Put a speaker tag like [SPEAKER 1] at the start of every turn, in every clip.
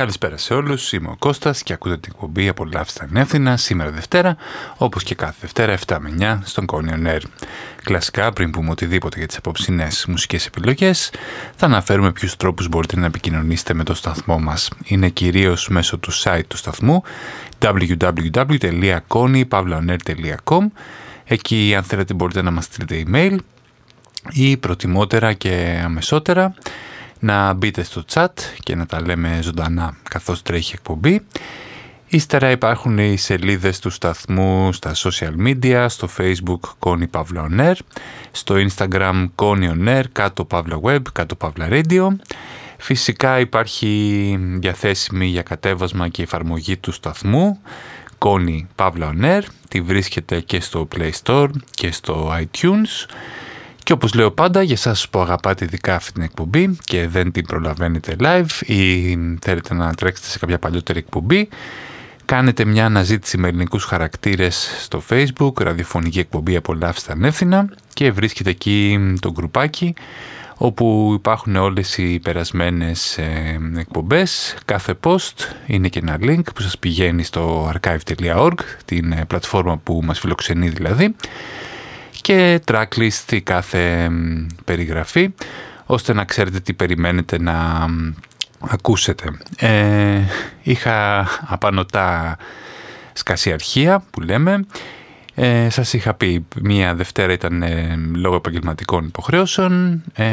[SPEAKER 1] Καλησπέρα σε όλους, είμαι ο Κώστας και ακούτε την εκπομπή «Απολαύστε Αθήνα» σήμερα Δευτέρα, όπως και κάθε Δευτέρα 7 με 9 στον Κόνιον Air. Κλασικά, πριν πούμε οτιδήποτε για τις απόψινές μουσικές επιλογές, θα αναφέρουμε ποιους τρόπους μπορείτε να επικοινωνήσετε με το σταθμό μας. Είναι κυρίως μέσω του site του σταθμού www.konypavlaonair.com Εκεί αν θέλετε μπορείτε να μας στείλετε email ή προτιμότερα και αμεσότερα να μπείτε στο chat και να τα λέμε ζωντανά καθώς τρέχει εκπομπή. Ύστερα υπάρχουν οι σελίδες του σταθμού στα social media, στο facebook Connie Pavla On στο instagram Connie On Air, κάτω Pavla Web, κάτω Pavla Radio. Φυσικά υπάρχει διαθέσιμη για κατέβασμα και εφαρμογή του σταθμού Connie Pavla On Air. Τη βρίσκεται και στο Play Store και στο iTunes. Και όπως λέω πάντα, για σας που αγαπάτε ειδικά αυτή την εκπομπή και δεν την προλαβαίνετε live ή θέλετε να τρέξετε σε κάποια παλιότερη εκπομπή, κάνετε μια αναζήτηση με ελληνικούς χαρακτήρες στο facebook, ραδιοφωνική εκπομπή «Απολαύστε ανεύθυνα» και βρίσκετε εκεί το γκρουπάκι όπου υπάρχουν όλες οι περασμένες ε, εκπομπές. Κάθε post είναι και ένα link που σας πηγαίνει στο archive.org, την ε, πλατφόρμα που μας φιλοξενεί δηλαδή και tracklist κάθε περιγραφή ώστε να ξέρετε τι περιμένετε να ακούσετε. Ε, είχα απανοτά σκασιαρχία που λέμε. Ε, σας είχα πει μία Δευτέρα ήταν ε, λόγω επαγγελματικών υποχρέωσεων. Ε,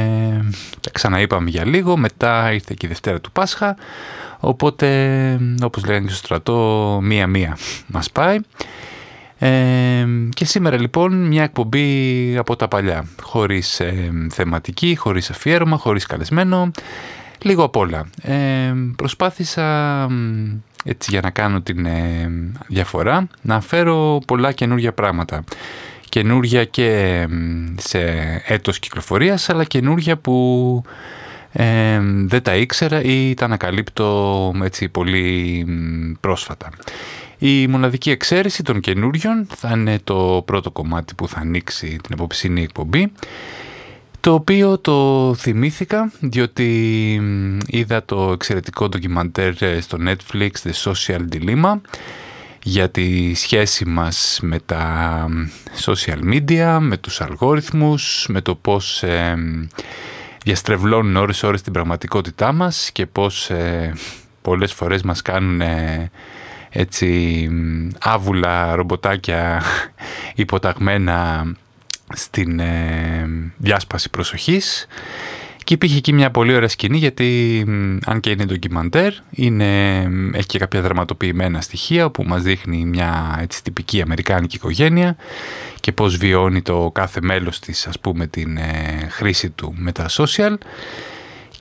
[SPEAKER 1] τα ξαναείπαμε για λίγο. Μετά ήρθε και η Δευτέρα του Πάσχα. Οπότε όπως λέγανε στο στρατό μία-μία μας πάει και σήμερα λοιπόν μια εκπομπή από τα παλιά, χωρίς θεματική, χωρίς αφιέρωμα, χωρίς καλεσμένο, λίγο απ' όλα. προσπάθησα έτσι για να κάνω την διαφορά να φέρω πολλά καινούργια πράγματα. Καινούργια και σε έτος κυκλοφορίας αλλά καινούργια που δεν τα ήξερα ή τα ανακαλύπτω έτσι πολύ πρόσφατα. Η μοναδική εξαίρεση των καινούριων θα είναι το πρώτο κομμάτι που θα ανοίξει την απόψινή εκπομπή το οποίο το θυμήθηκα διότι είδα το εξαιρετικό ντοκιμαντέρ στο Netflix The Social Dilemma για τη σχέση μας με τα social media, με τους αλγόριθμους, με το πώς ε, διαστρεβλώνουν ώρες ώρες την πραγματικότητά μας και πώς ε, πολλές φορές μας κάνουν έτσι άβουλα ρομποτάκια υποταγμένα στην ε, διάσπαση προσοχής. Και υπήρχε εκεί μια πολύ ωραία σκηνή γιατί αν και είναι ντοκιμαντέρ είναι, έχει και κάποια δραματοποιημένα στοιχεία που μας δείχνει μια έτσι, τυπική αμερικάνικη οικογένεια και πώς βιώνει το κάθε μέλος της ας πούμε την ε, χρήση του με τα social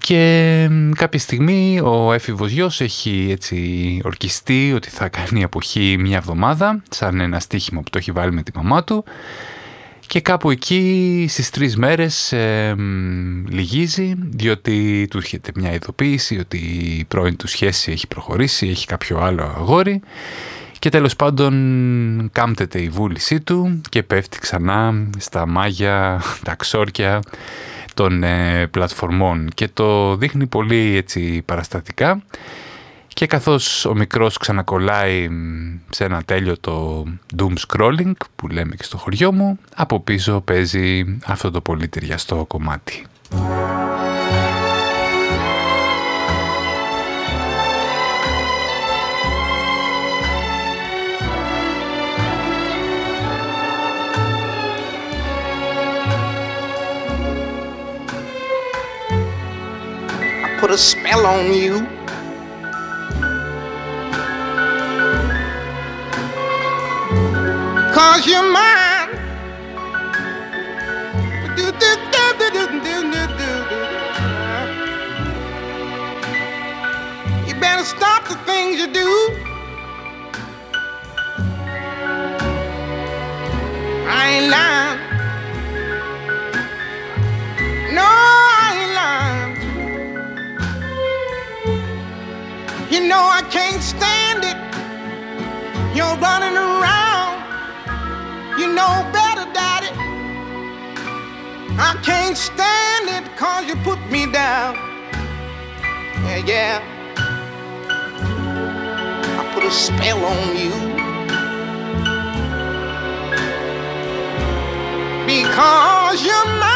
[SPEAKER 1] και κάποια στιγμή ο έφηβος γιος έχει έτσι ορκιστεί ότι θα κάνει αποχή μια εβδομάδα σαν ένα στοίχημα που το έχει βάλει με τη μαμά του. Και κάπου εκεί στις τρεις μέρες ε, λυγίζει διότι του έρχεται μια ειδοποίηση ότι η πρώην του σχέση έχει προχωρήσει, έχει κάποιο άλλο αγόρι. Και τέλος πάντων κάμπτεται η βούλησή του και πέφτει ξανά στα μάγια, τα ξόρκια των ε, πλατφορμών και το δείχνει πολύ έτσι παραστατικά και καθώς ο μικρός ξανακολλάει σε ένα τέλειο το doom scrolling που λέμε και στο χωριό μου από πίσω παίζει αυτό το πολύ ταιριαστό κομμάτι.
[SPEAKER 2] Put a spell on you. Cause you're mine. You better stop the things you do. I ain't lying. No. You know I can't stand it. You're running around. You know better, Daddy. I can't stand it cause you put me down. Yeah, yeah. I put a spell on you. Because you're mine.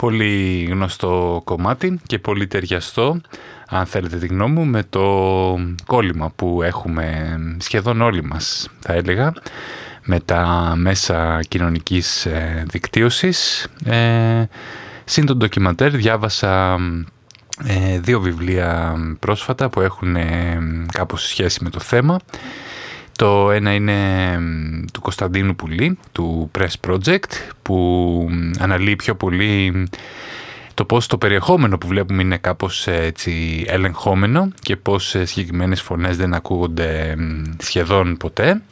[SPEAKER 1] Πολύ γνωστό κομμάτι και πολύ ταιριαστό, αν θέλετε τη γνώμη μου, με το κόλλημα που έχουμε σχεδόν όλοι μας, θα έλεγα, με τα μέσα κοινωνικής ε, δικτύωσης. Ε, συν τον ντοκιματέρ διάβασα ε, δύο βιβλία πρόσφατα που έχουν ε, κάπως σχέση με το θέμα. Το ένα είναι του Κωνσταντίνου Πουλή, του Press Project, που αναλύει πιο πολύ το πώς το περιεχόμενο που βλέπουμε είναι κάπως έτσι ελεγχόμενο και πώς συγκεκριμένες φωνές δεν ακούγονται σχεδόν ποτέ.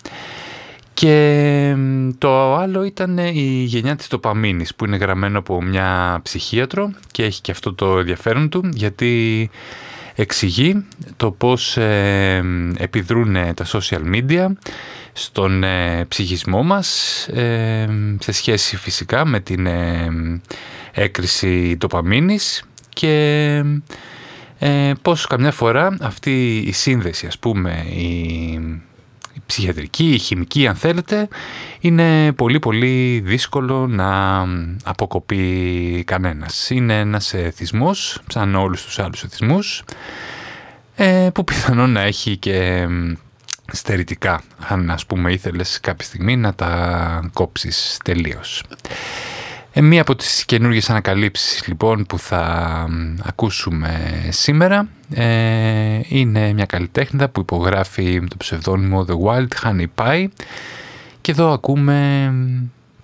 [SPEAKER 1] Και το άλλο ήταν η γενιά της τοπαμίνης που είναι γραμμένο από μια ψυχίατρο και έχει και αυτό το ενδιαφέρον του γιατί εξηγεί το πώς ε, επιδρούν τα social media στον ε, ψυχισμό μας ε, σε σχέση φυσικά με την ε, έκρηση τοπαμίνης και ε, πώς καμιά φορά αυτή η σύνδεση ας πούμε η η ψυχιατρική, η χημική αν θέλετε, είναι πολύ πολύ δύσκολο να αποκοπεί κανένας. Είναι ένας εθισμός, σαν όλους τους άλλους εθισμούς, ε, που πιθανόν να έχει και στερητικά, αν ας πούμε ήθελες κάποια στιγμή να τα κόψεις τελείως. Ε, μία από τις καινούργιες ανακαλύψεις λοιπόν που θα ακούσουμε σήμερα ε, είναι μια καλλιτέχνητα που υπογράφει το ψευδόνυμο The Wild Honey Pie και εδώ ακούμε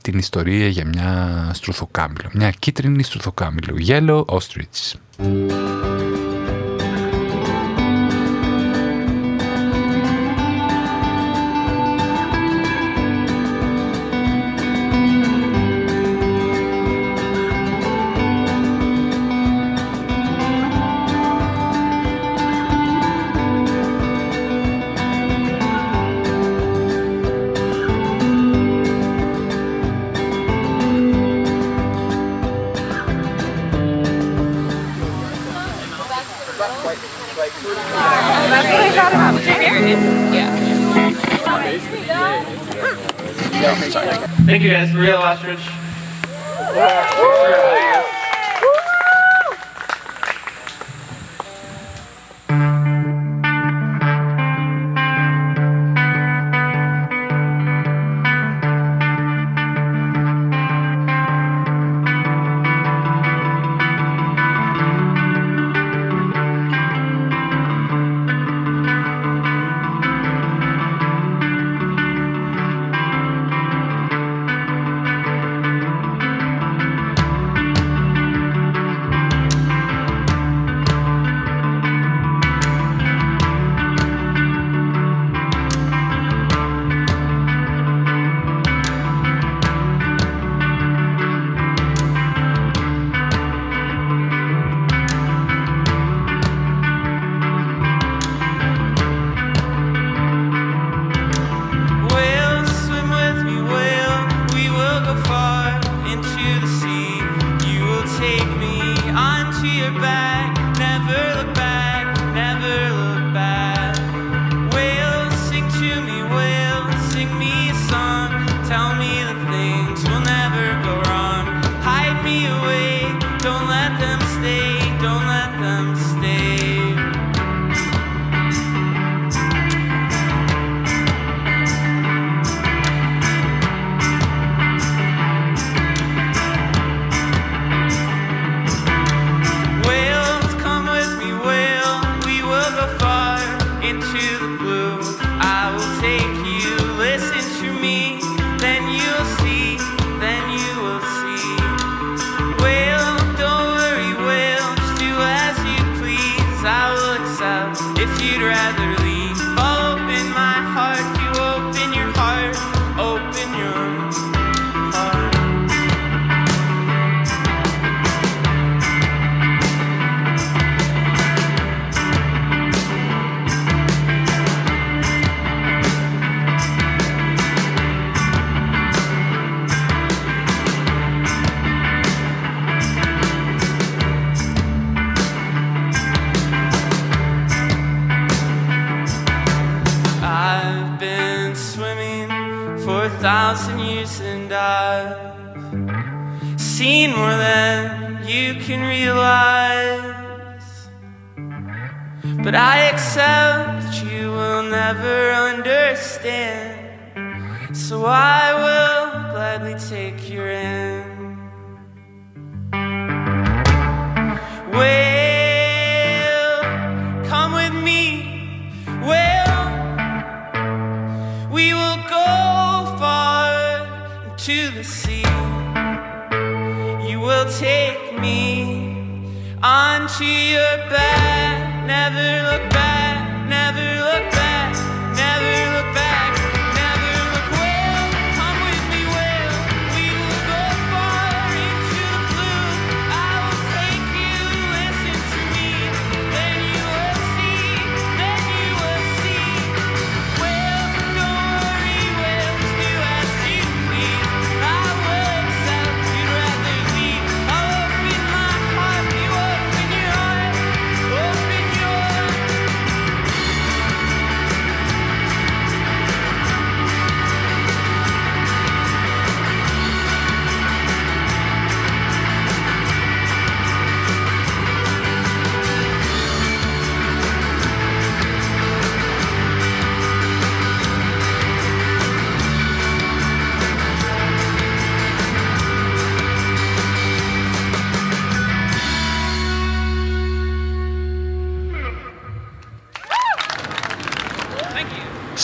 [SPEAKER 1] την ιστορία για μια στρουθοκάμιλο, μια κίτρινη στρουθοκάμιλο, Yellow Ostrich.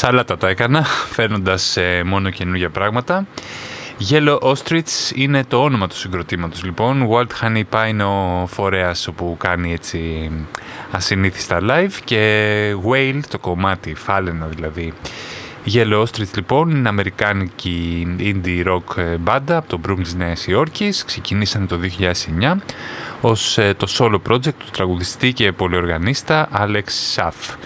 [SPEAKER 1] Σάλατα τα έκανα, φέρνοντας ε, μόνο καινούργια πράγματα. Yellow Ostrich είναι το όνομα του συγκροτήματος λοιπόν. Walt Honey Pie είναι ο φορέας όπου κάνει έτσι ασυνήθιστα live και Whale το κομμάτι, φάλαινα δηλαδή. Yellow Ostrich λοιπόν είναι αμερικάνικη indie rock ε, μπάντα από το Brooklyn της Νέας Υόρκης. Ξεκινήσανε το 2009 ως ε, το solo project του τραγουδιστή και πολυοργανίστα Alex Schaff.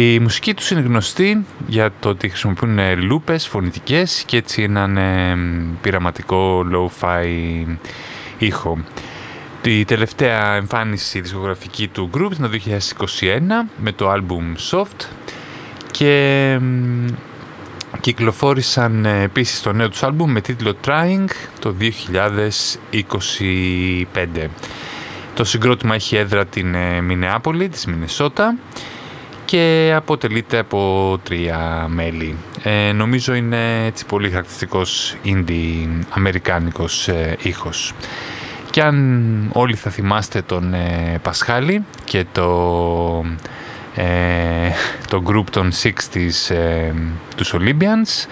[SPEAKER 1] Η μουσική τους είναι γνωστή για το ότι χρησιμοποιούν λούπες φωνητικές και έτσι έναν ε, πειραματικό low-fi ήχο. Η τελευταία εμφάνιση δισκογραφική του group είναι το 2021 με το album Soft και κυκλοφόρησαν ε, επίσης το νέο τους album με τίτλο Trying το 2025. Το συγκρότημα έχει έδρα την ε, Μινεάπολη της Μινεσότα και αποτελείται από τρία μέλη. Ε, νομίζω είναι έτσι πολύ χαρακτηριστικός indie αμερικάνικος ε, ήχος. Και αν όλοι θα θυμάστε τον ε, Πασχάλη και το, ε, το group των 60s ε, τους Olympians,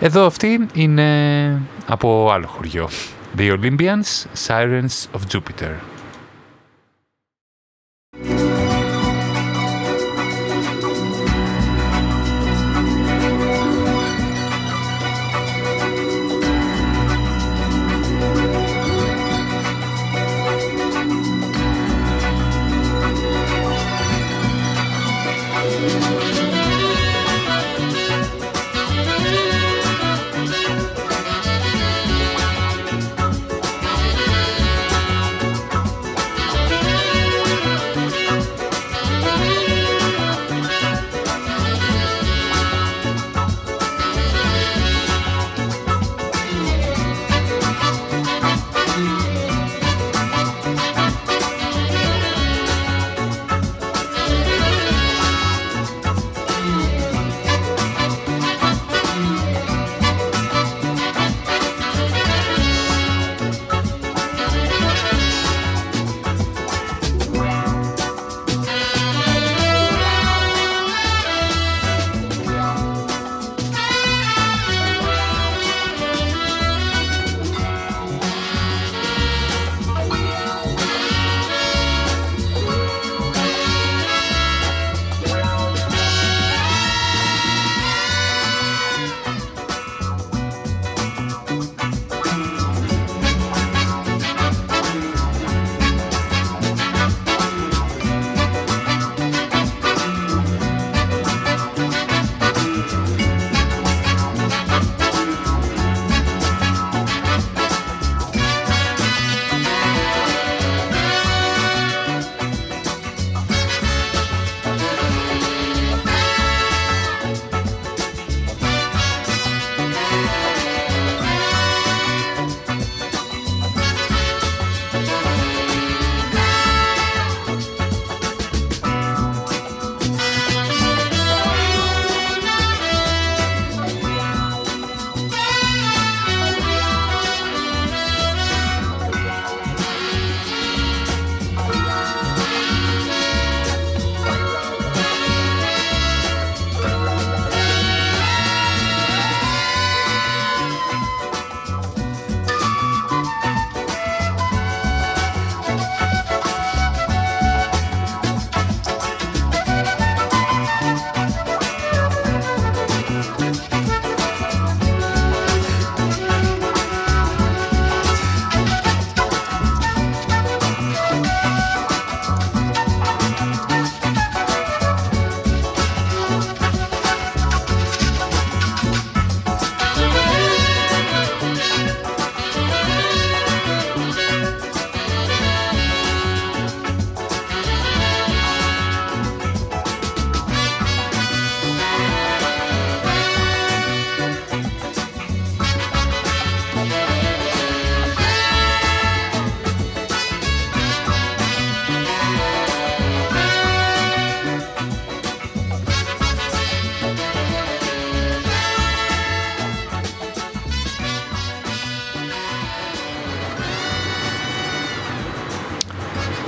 [SPEAKER 1] εδώ αυτή είναι από άλλο χωριό. The Olympians, Sirens of Jupiter.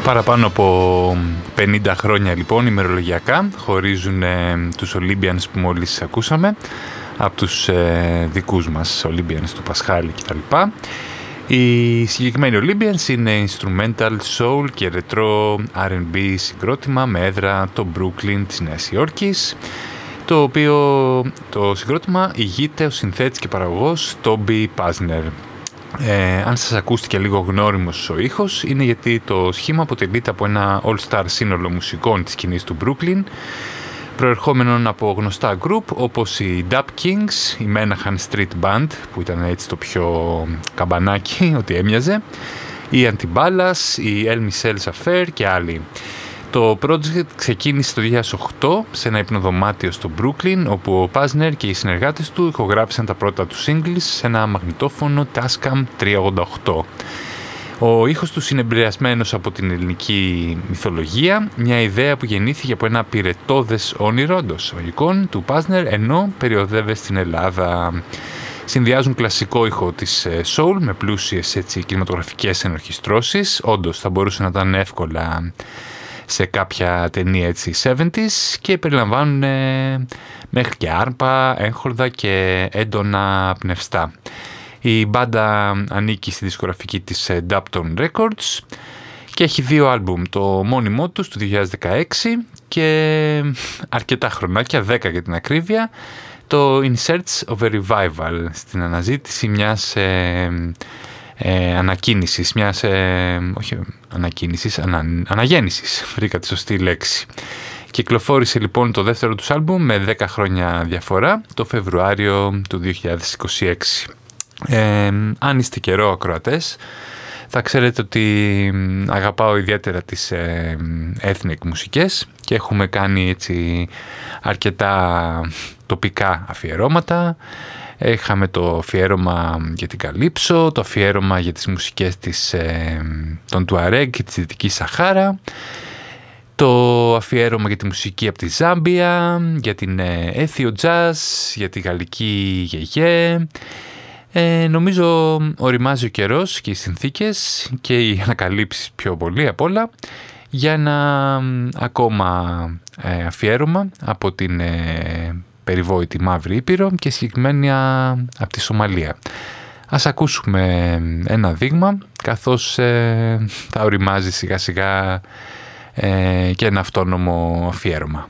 [SPEAKER 1] Παραπάνω από 50 χρόνια λοιπόν ημερολογιακά χωρίζουν ε, τους Olympians που μόλις ακούσαμε από τους ε, δικούς μας Olympians του Πασχάλη κτλ. Οι συγκεκριμένοι Olympians είναι instrumental soul και retro R&B συγκρότημα με έδρα το Brooklyn της Νέας Υόρκης το οποίο το συγκρότημα ηγείται ο συνθέτης και παραγωγός Toby Pazner ε, αν σας ακούστηκε λίγο γνώριμος ο ήχος είναι γιατί το σχήμα αποτελείται από ένα all-star σύνολο μουσικών της σκηνής του Brooklyn προερχόμενων από γνωστά group όπως οι Dub Kings, η Menahan Street Band που ήταν έτσι το πιο καμπανάκι ότι έμοιαζε η Antibalas, η El Michel's Affair και άλλοι. Το project ξεκίνησε το 2008 σε ένα υπνοδωμάτιο στο Brooklyn όπου ο Πάσνερ και οι συνεργάτες του ηχογράφησαν τα πρώτα τους singles σε ένα μαγνητόφωνο Tascam 388. Ο ήχος τους είναι εμπειριασμένος από την ελληνική μυθολογία, μια ιδέα που γεννήθηκε από ένα πυρετόδες όνειρο εντός του Πάσνερ ενώ περιοδεύε στην Ελλάδα. Συνδυάζουν κλασικό ήχο της ε, soul με πλούσιες έτσι, κινηματογραφικές ενορχιστρώσεις. Όντως θα μπορούσε να ήταν εύκολα σε κάποια ταινία έτσι 70s και περιλαμβάνουν μέχρι και άρπα, έγχορδα και έντονα πνευστά. Η μπάντα ανήκει στη δισκογραφική της ε, Dapton Records και έχει δύο άλμπουμ, το μόνιμό τους του 2016 και αρκετά χρονάκια, 10 για την ακρίβεια, το In Search of a Revival, στην αναζήτηση μιας ε, ε, ανακίνησης, μιας, ε, όχι ανακίνησης, ανα, αναγέννησης, βρήκα τη σωστή λέξη. Κυκλοφόρησε λοιπόν το δεύτερο τους άλμπουμ με 10 χρόνια διαφορά το Φεβρουάριο του 2026. Ε, αν είστε καιρό ακροατές, θα ξέρετε ότι αγαπάω ιδιαίτερα τις ε, ethnic μουσικές και έχουμε κάνει έτσι αρκετά τοπικά αφιερώματα. Είχαμε το αφιέρωμα για την Καλύψο, το αφιέρωμα για τις μουσικές της, ε, των Τουαρέγ και της Δυτικής Σαχάρα, το αφιέρωμα για τη μουσική από τη Ζάμπια, για την ε, Έθιο Jazz, για τη Γαλλική Γεγέ. Ε, νομίζω οριμάζει ο καιρός και οι συνθήκες και οι ανακαλύψεις πιο πολύ απ' όλα για ένα ακόμα ε, αφιέρωμα από την περιβόητη Μαύρη Ήπειρο και συγκεκριμένα από τη Σομαλία. Ας ακούσουμε ένα δείγμα καθώς ε, θα οριμάζει σιγά σιγά ε, και ένα αυτόνομο αφιέρωμα.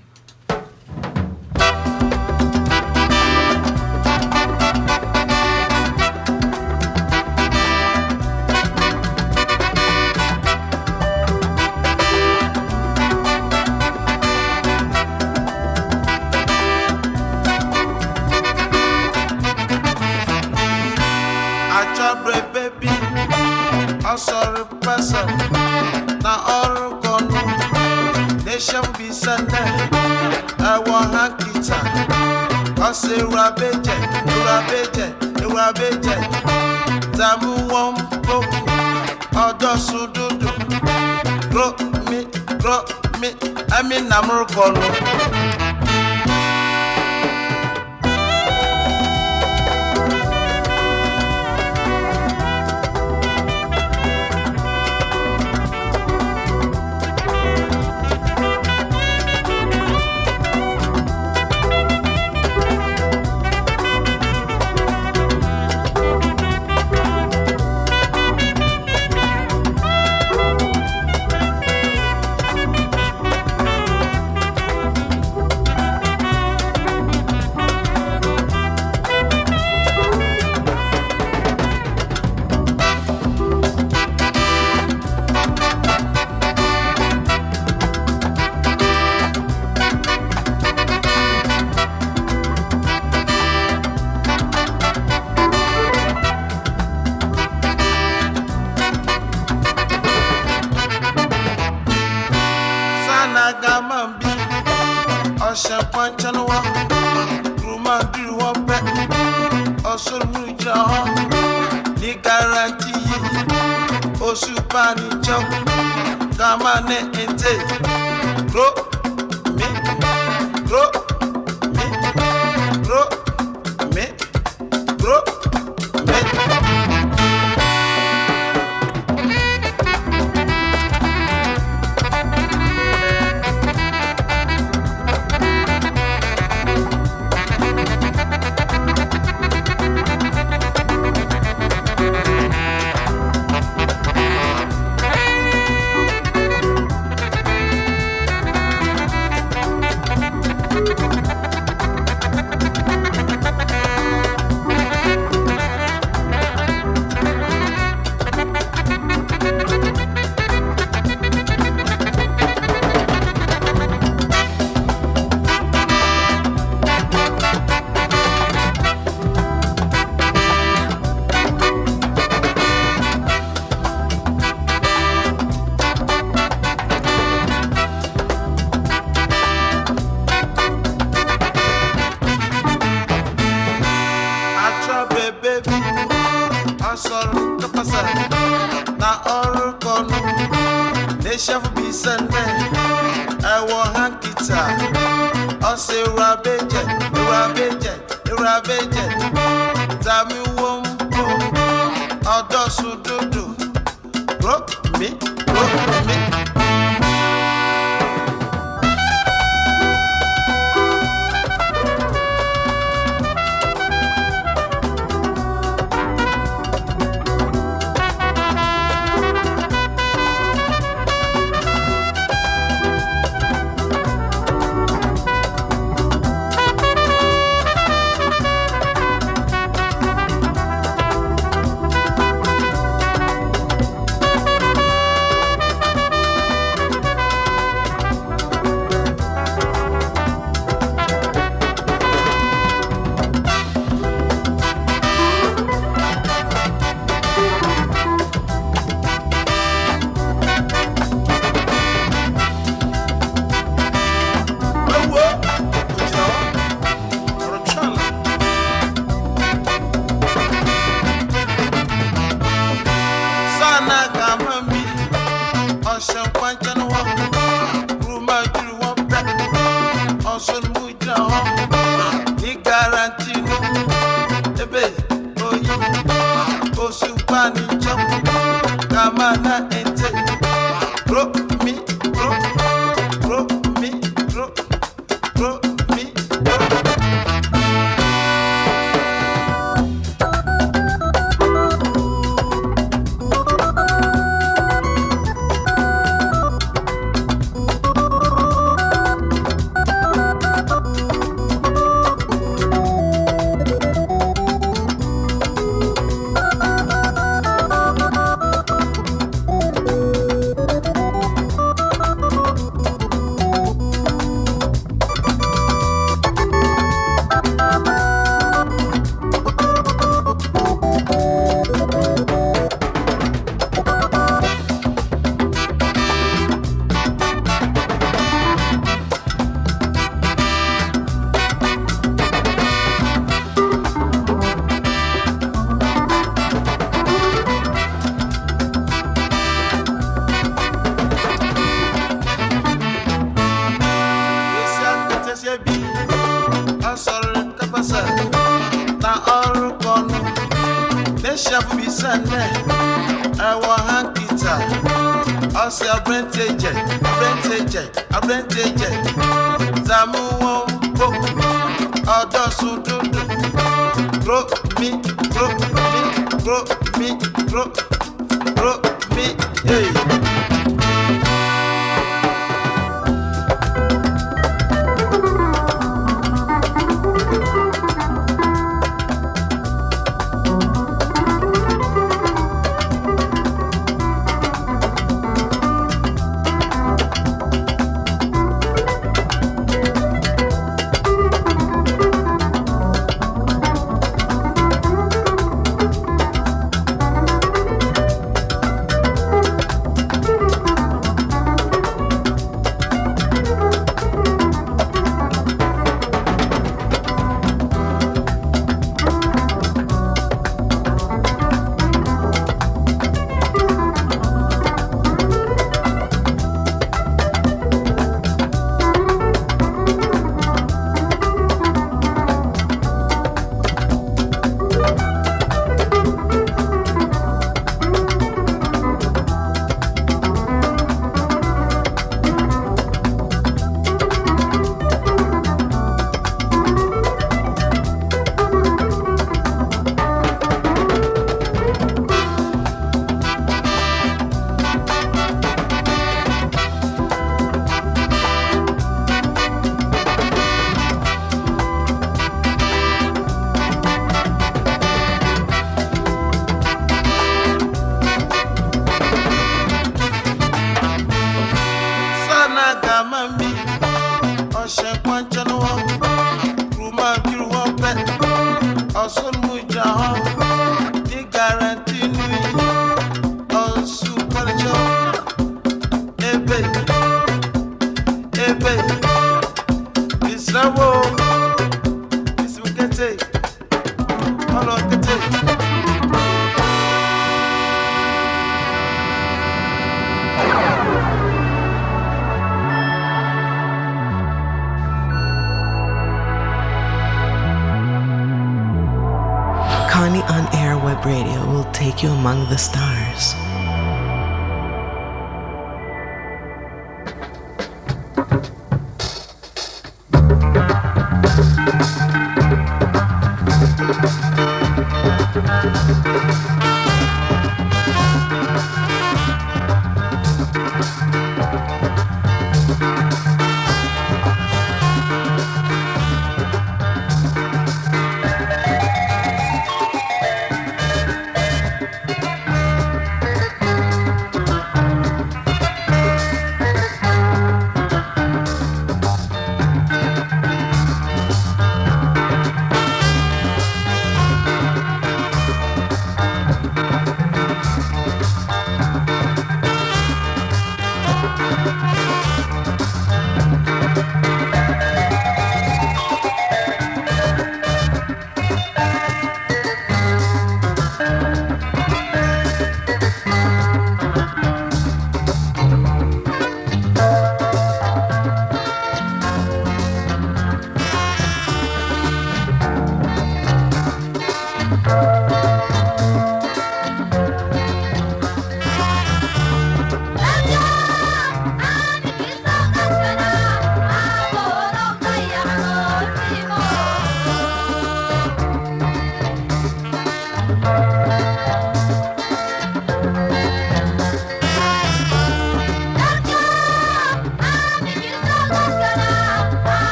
[SPEAKER 3] nna m rụkọrọ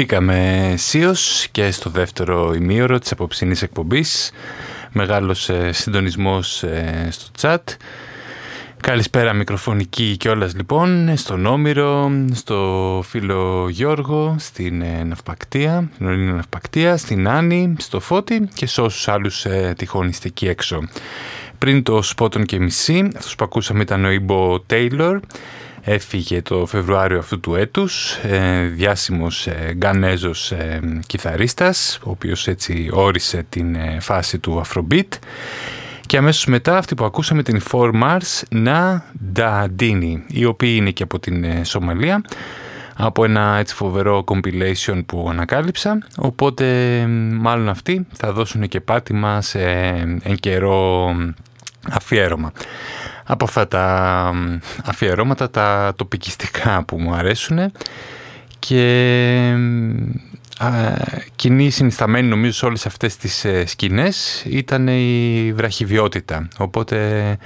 [SPEAKER 1] Μπήκαμε σίως και στο δεύτερο ημίωρο της απόψινής εκπομπής. Μεγάλος ε, συντονισμός ε, στο chat. Καλησπέρα μικροφωνική κιόλας λοιπόν, στον Όμηρο, στο φίλο Γιώργο, στην ε, Ναυπακτία, στην Ναυπακτία, στην Άννη, στο Φώτη και σε όσους άλλους ε, τυχόν είστε εκεί έξω. πριν το Σπότον και μισή, αυτός που ακούσαμε ήταν ο Ιμπο Τέιλορ, έφυγε το Φεβρουάριο αυτού του έτους, ε, διάσημος ε, γκανέζος ε, κιθαρίστας, ο οποίος έτσι όρισε την φάση του Afrobeat. Και αμέσως μετά αυτή που ακούσαμε την 4 Mars, Να Νταντίνι, η οποία είναι και από την Σομαλία, από ένα έτσι φοβερό compilation που ανακάλυψα, οπότε μάλλον αυτοί θα δώσουν και πάτημα σε εν καιρό αφιέρωμα από αυτά τα αφιερώματα, τα τοπικιστικά που μου αρέσουν και α, κοινή συνισταμένη νομίζω σε όλες αυτές τις ε, σκηνές ήταν η βραχυβιότητα οπότε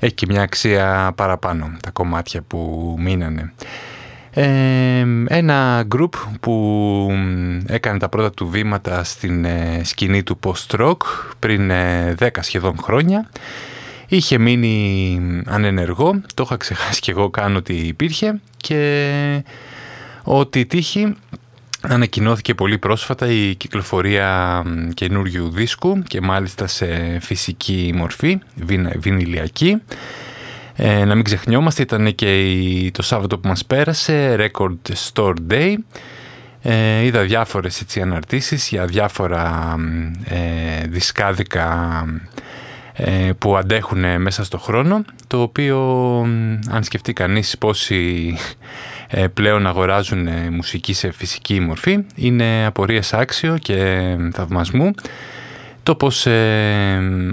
[SPEAKER 1] έχει και μια αξία παραπάνω τα κομμάτια που μείνανε. Ε, ένα group που έκανε τα πρώτα του βήματα στην ε, σκηνή του post-rock πριν 10 σχεδόν χρόνια Είχε μείνει ανενεργό, το είχα ξεχάσει και εγώ καν ότι υπήρχε και ότι τύχει ανακοινώθηκε πολύ πρόσφατα η κυκλοφορία καινούριου δίσκου και μάλιστα σε φυσική μορφή, βινιλιακή. Ε, να μην ξεχνιόμαστε, ήταν και το Σάββατο που μας πέρασε, Record Store Day. Ε, είδα διάφορες έτσι, αναρτήσεις για διάφορα ε, δισκάδικα ε, που αντέχουν μέσα στο χρόνο, το οποίο αν σκεφτεί κανείς πόσοι ε, πλέον αγοράζουν ε, μουσική σε φυσική μορφή, είναι απορίες άξιο και θαυμασμού. Το πώς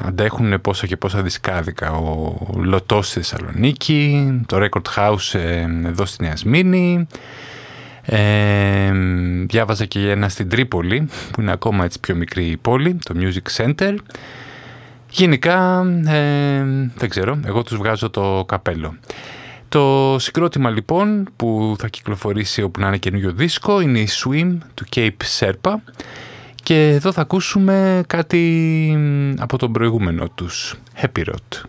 [SPEAKER 1] αντέχουν πόσα και πόσα δισκάδικα. Ο Λωτός στη Θεσσαλονίκη, το Record House εδώ στην Ιασμίνη, ε, διάβαζα και ένα στην Τρίπολη, που είναι ακόμα έτσι πιο μικρή πόλη, το Music Center, Γενικά, ε, δεν ξέρω, εγώ τους βγάζω το καπέλο. Το συγκρότημα λοιπόν που θα κυκλοφορήσει όπου να είναι καινούριο δίσκο είναι η Swim του Cape Serpa και εδώ θα ακούσουμε κάτι από τον προηγούμενο τους, Happy Rot.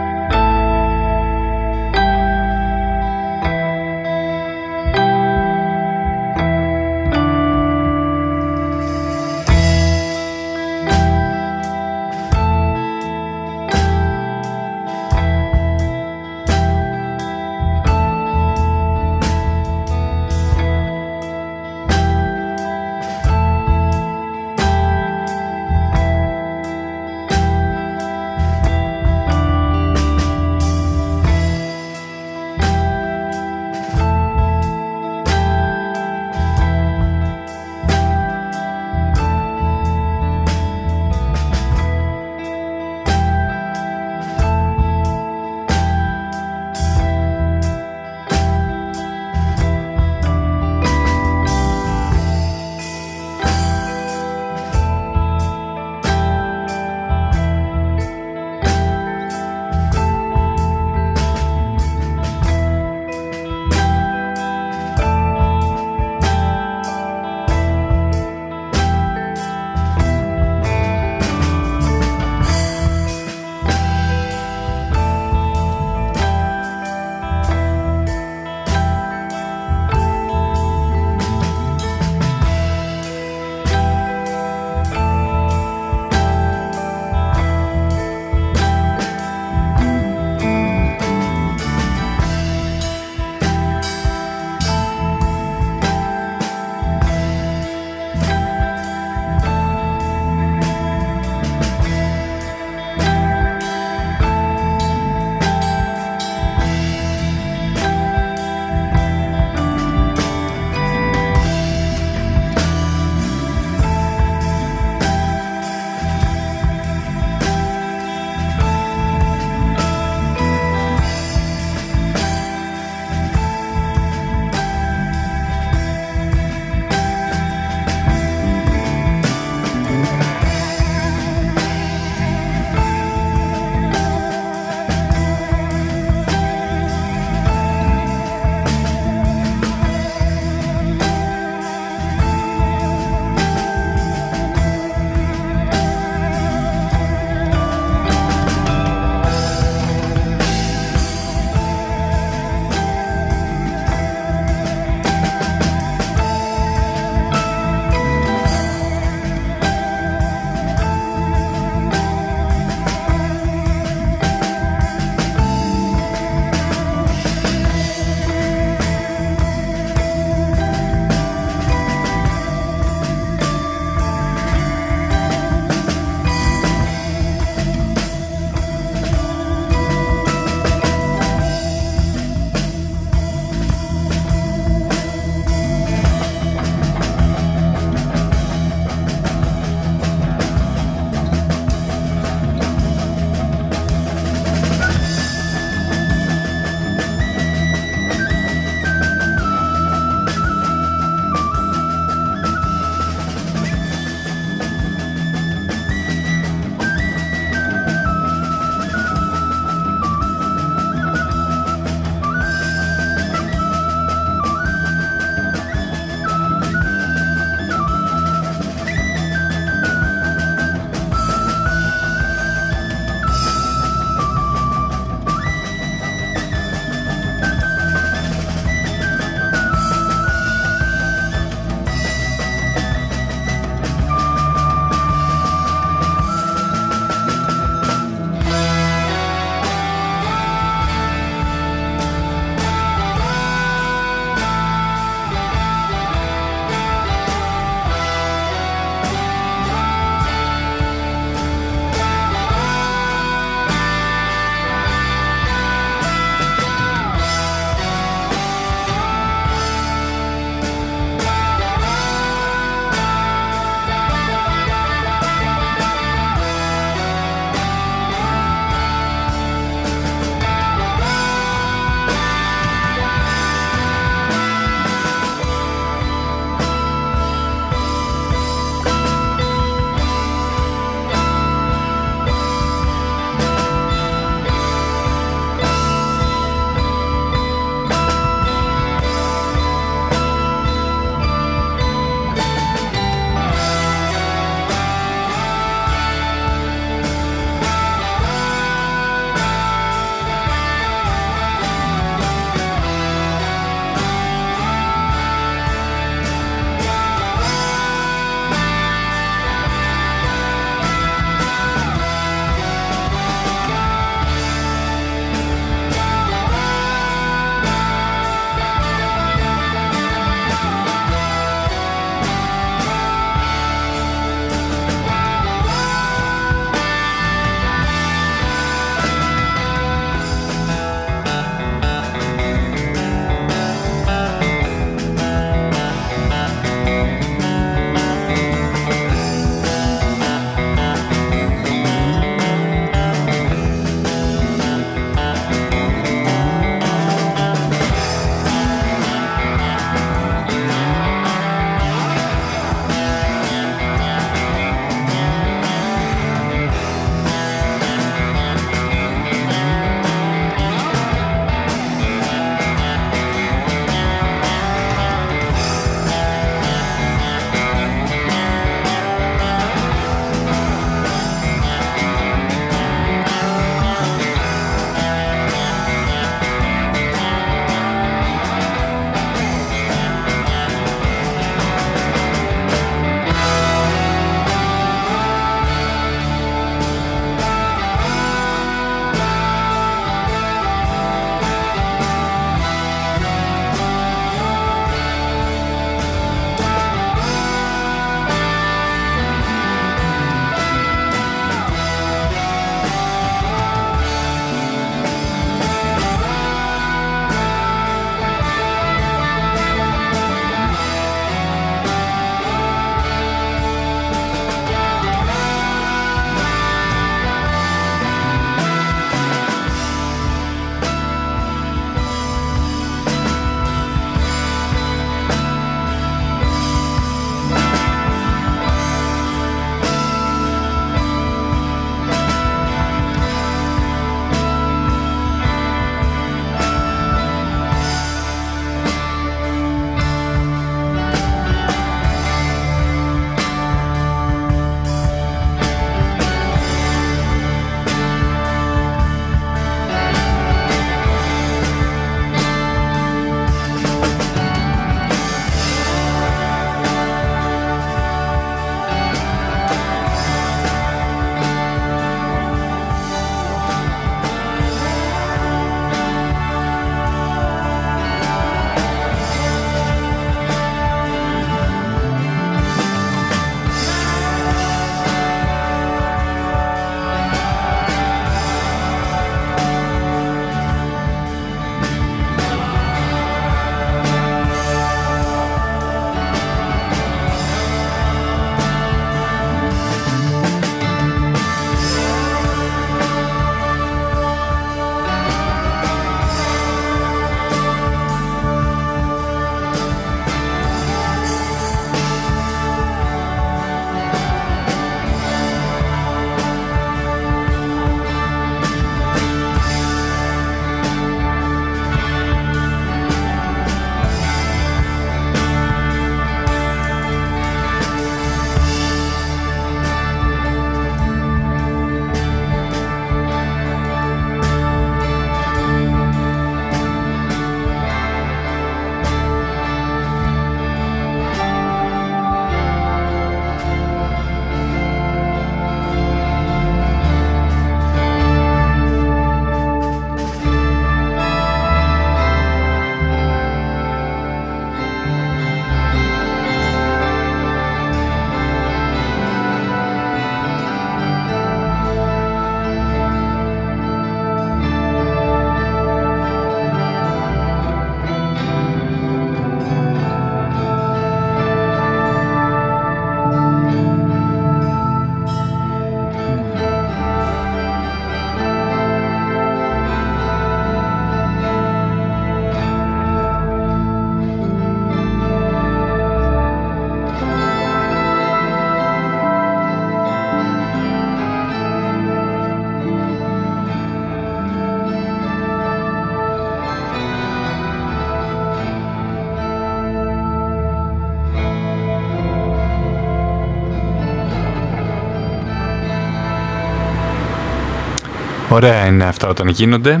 [SPEAKER 1] Ωραία είναι αυτά όταν γίνονται.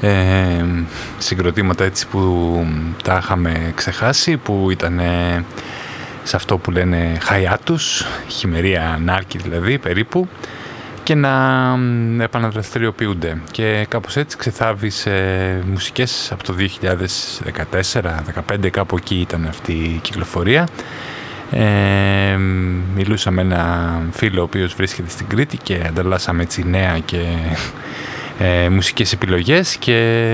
[SPEAKER 1] Ε, συγκροτήματα έτσι που τα είχαμε ξεχάσει, που ήταν σε αυτό που λένε χαϊάτους, χειμερία νάρκη δηλαδή περίπου, και να επαναδραστηριοποιούνται. Και κάπως έτσι ξεθάβει σε μουσικές από το 2014-2015, κάπου εκεί ήταν αυτή η κυκλοφορία. Ε, μιλούσα με ένα φίλο ο οποίος βρίσκεται στην Κρήτη και ανταλλάσσαμε έτσι νέα και ε, μουσικές επιλογές και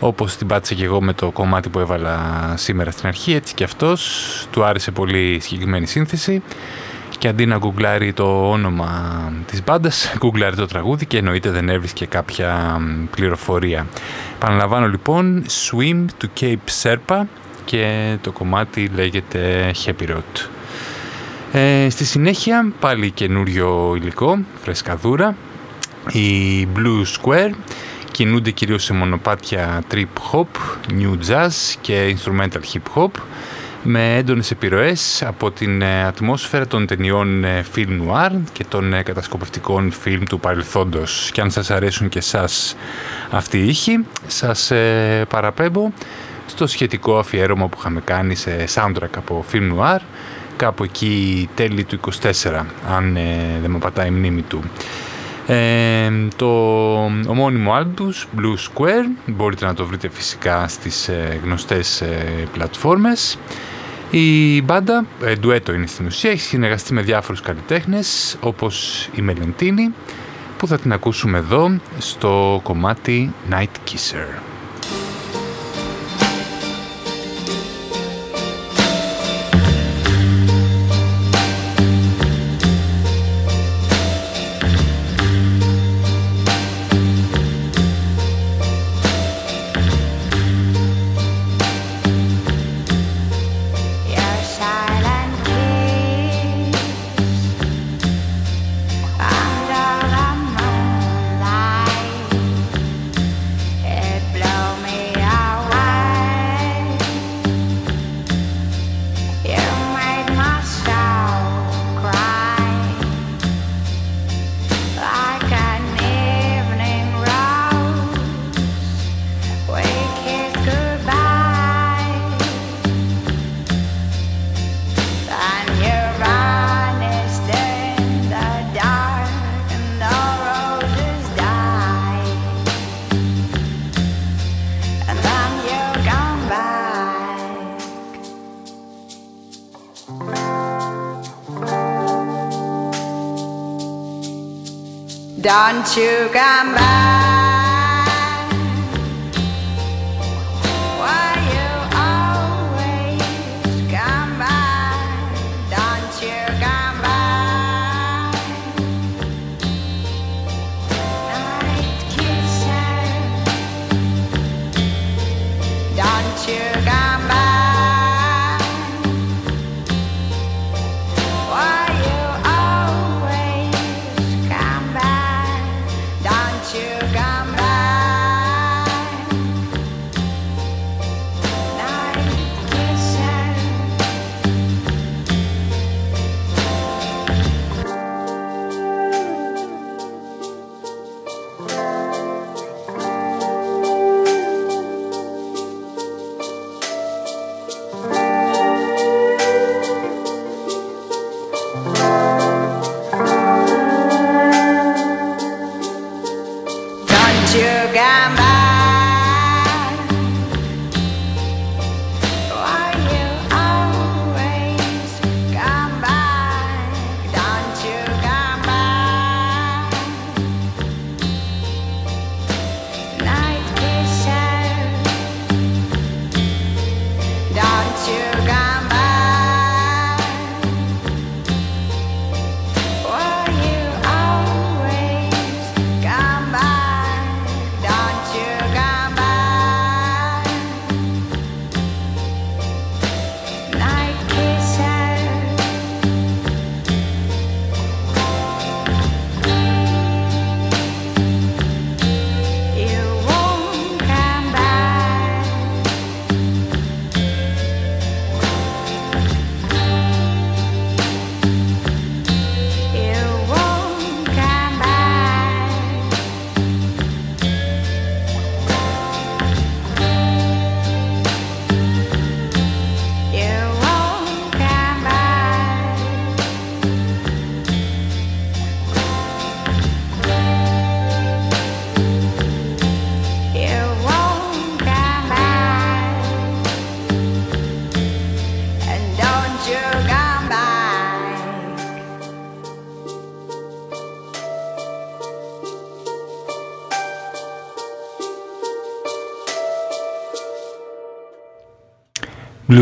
[SPEAKER 1] όπως την πάτησα και εγώ με το κομμάτι που έβαλα σήμερα στην αρχή έτσι και αυτός του άρεσε πολύ συγκεκριμένη σύνθεση και αντί να γκουγκλάρει το όνομα της μπάντας, γκουγκλάρει το τραγούδι και εννοείται δεν έβρισκε κάποια πληροφορία. Παναλαμβάνω λοιπόν Swim to Cape Serpa και το κομμάτι λέγεται Happy Road. Ε, στη συνέχεια πάλι καινούριο υλικό, φρεσκαδούρα, οι Blue Square κινούνται κυρίως σε μονοπάτια trip hop, new jazz και instrumental hip hop με έντονες επιρροές από την ε, ατμόσφαιρα των ταινιών ε, film noir και των ε, κατασκοπευτικών film του παρελθόντος. Και αν σας αρέσουν και σας αυτοί οι ήχοι, σας παραπέμπω στο σχετικό αφιέρωμα που είχαμε κάνει σε soundtrack από film noir κάπου εκεί τέλη του 24, αν δεν με πατάει η μνήμη του. Ε, το ομώνυμο άλμπου Blue Square μπορείτε να το βρείτε φυσικά στις ε, γνωστές ε, πλατφόρμες η μπάντα, ε, ντουέτο είναι στην ουσία, έχει συνεργαστεί με διάφορους καλλιτέχνες όπως η Μελεντίνη που θα την ακούσουμε εδώ στο κομμάτι Night Kisser.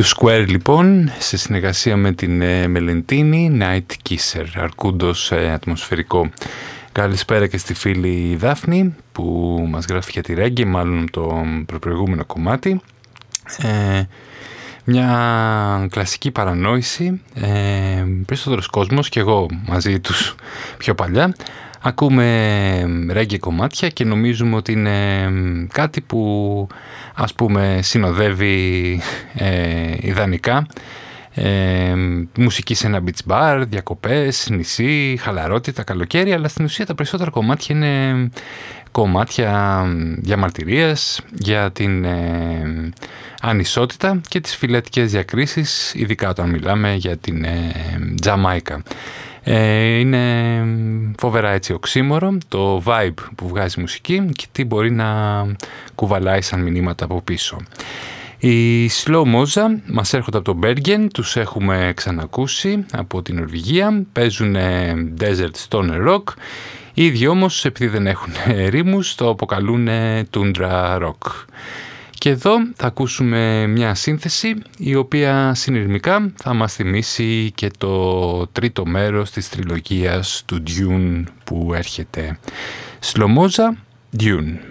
[SPEAKER 1] Blue Square λοιπόν, σε συνεργασία με την ε, Μελεντίνη, Night Kisser, αρκούντος ε, ατμοσφαιρικό. Καλησπέρα και στη φίλη Δάφνη που μας γράφει για τη Ρέγγι, μάλλον το προηγούμενο κομμάτι. Ε, μια κλασική παρανόηση, ε, περισσότερος κόσμος και εγώ μαζί τους πιο παλιά, ακούμε ρέγγι κομμάτια και νομίζουμε ότι είναι κάτι που ας πούμε συνοδεύει ε, ιδανικά ε, μουσική σε ένα beach bar, διακοπές, νησί, χαλαρότητα, καλοκαίρι, αλλά στην ουσία τα περισσότερα κομμάτια είναι κομμάτια διαμαρτυρίας για την ε, ανισότητα και τις φιλετικές διακρίσεις, ειδικά όταν μιλάμε για την ε, Τζαμάικα. Ε, είναι φοβερά έτσι οξύμορο το vibe που βγάζει μουσική και τι μπορεί να κουβαλάει σαν μηνύματα από πίσω. Οι Slow Moza μας έρχονται από το Bergen, τους έχουμε ξανακούσει από την Νορβηγία, παίζουν Desert Stoner Rock, οι ίδιοι όμως επειδή δεν έχουν ρήμους το αποκαλούν Tundra Rock. Και εδώ θα ακούσουμε μια σύνθεση η οποία συνειρμικά θα μας θυμίσει και το τρίτο μέρος της τριλογίας του Dune που έρχεται. Σλομόζα Dune.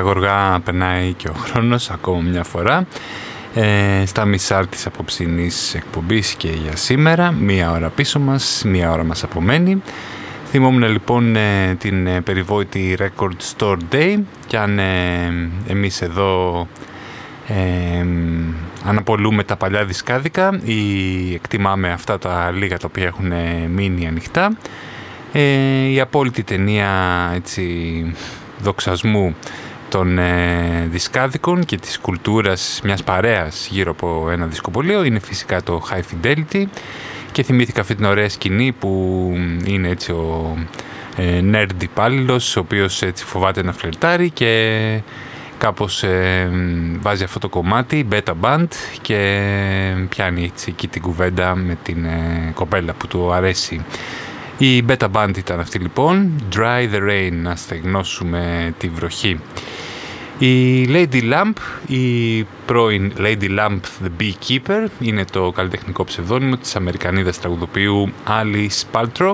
[SPEAKER 1] Γοργά γοργά περνάει και ο χρόνος ακόμα μια φορά. Ε, στα μισά της απόψινής εκπομπής και για σήμερα μία ώρα πίσω μας, μία ώρα μας απομένει. Θυμόμουν λοιπόν ε, την ε, περιβόητη Record Store Day και αν ε, εμείς εδώ ε, αναπολούμε τα παλιά δισκάδικα ή εκτιμάμε αυτά τα λίγα τα οποία έχουν μείνει ανοιχτά η απόλυτη ταινία έτσι, δοξασμού των ε, δισκάδικων και της κουλτούρας μιας παρέας γύρω από ένα δισκοπολείο είναι φυσικά το High Fidelity και θυμήθηκα αυτή την ωραία σκηνή που είναι έτσι ο ε, nerd υπάλληλος ο οποίος έτσι φοβάται να φλερτάρει και κάπως ε, βάζει αυτό το κομμάτι beta band και πιάνει έτσι εκεί την κουβέντα με την ε, κοπέλα που του αρέσει. Η beta band ήταν αυτή λοιπόν, Dry the Rain, να στεγνώσουμε τη βροχή. Η Lady Lamp, η πρώην Lady Lamp The Beekeeper, είναι το καλλιτεχνικό ψευδόνυμο της Αμερικανίδας τραγουδοποιού Alice Paltrow,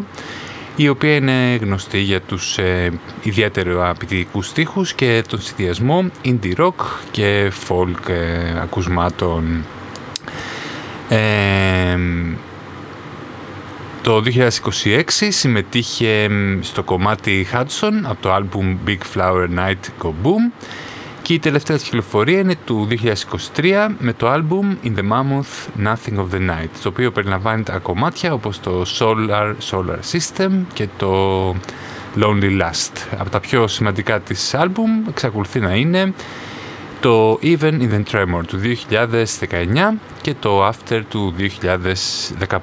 [SPEAKER 1] η οποία είναι γνωστή για τους ε, ιδιαίτερα απαιτητικούς στίχους και τον συνδυασμό indie rock και folk ε, ακουσμάτων. Ε, το 2026 συμμετείχε στο κομμάτι Hudson από το άλμπουμ Big Flower Night Go Boom και η τελευταία κυκλοφορία είναι του 2023 με το άλμπουμ In the Mammoth Nothing of the Night το οποίο περιλαμβάνει τα κομμάτια όπως το Solar, Solar System και το Lonely Last. Από τα πιο σημαντικά της άλμπουμ εξακολουθεί να είναι το Even in the Tremor του 2019 και το After του 2015.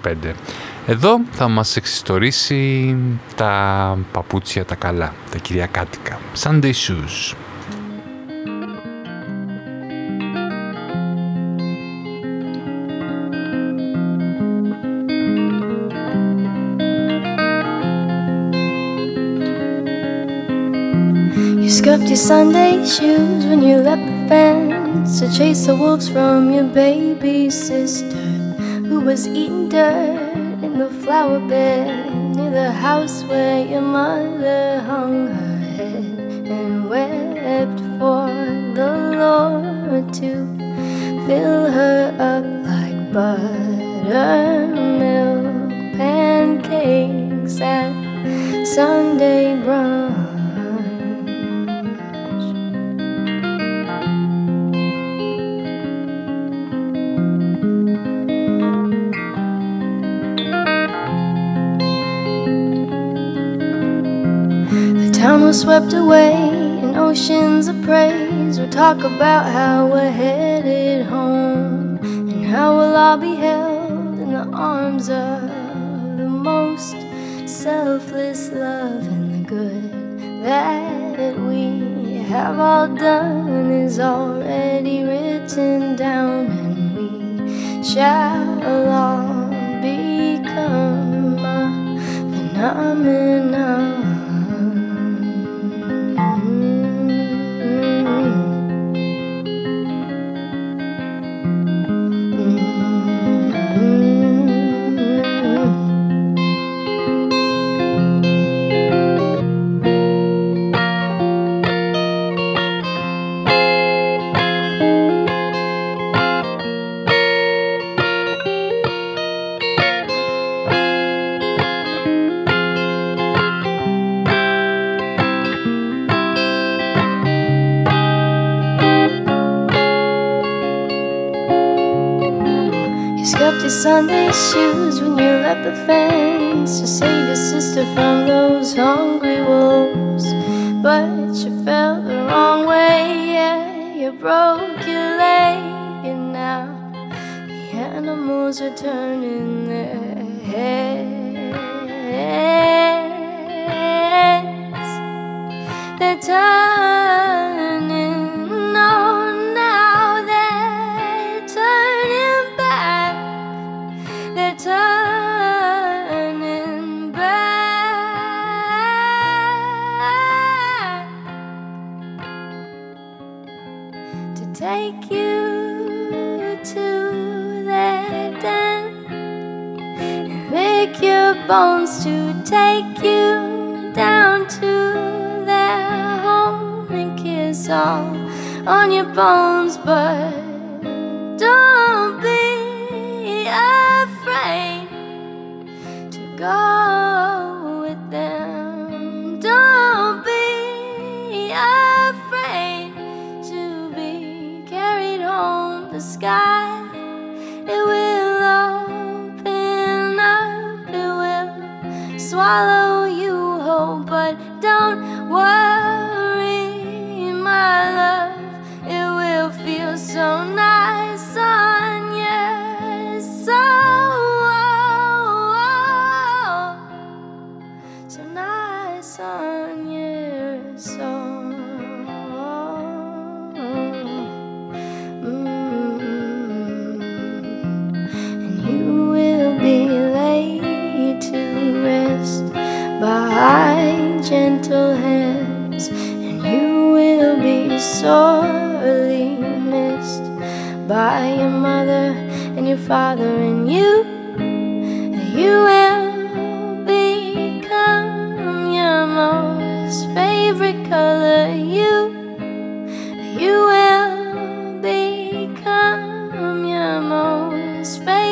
[SPEAKER 1] Εδώ θα μας εξιστορήσει τα παπούτσια τα καλά, τα κυριακάτικα. Sunday Shoes.
[SPEAKER 4] Sunday shoes when you left the fence to chase the wolves from your baby sister who was eating dirt in the flower bed near the house where your mother hung her head and wept for the Lord to fill her up like buttermilk swept away in oceans of praise. We talk about how we're headed home and how we'll all be held in the arms of the most selfless love and the good that we have all done is already written down and we shall all become a phenomenon. The fence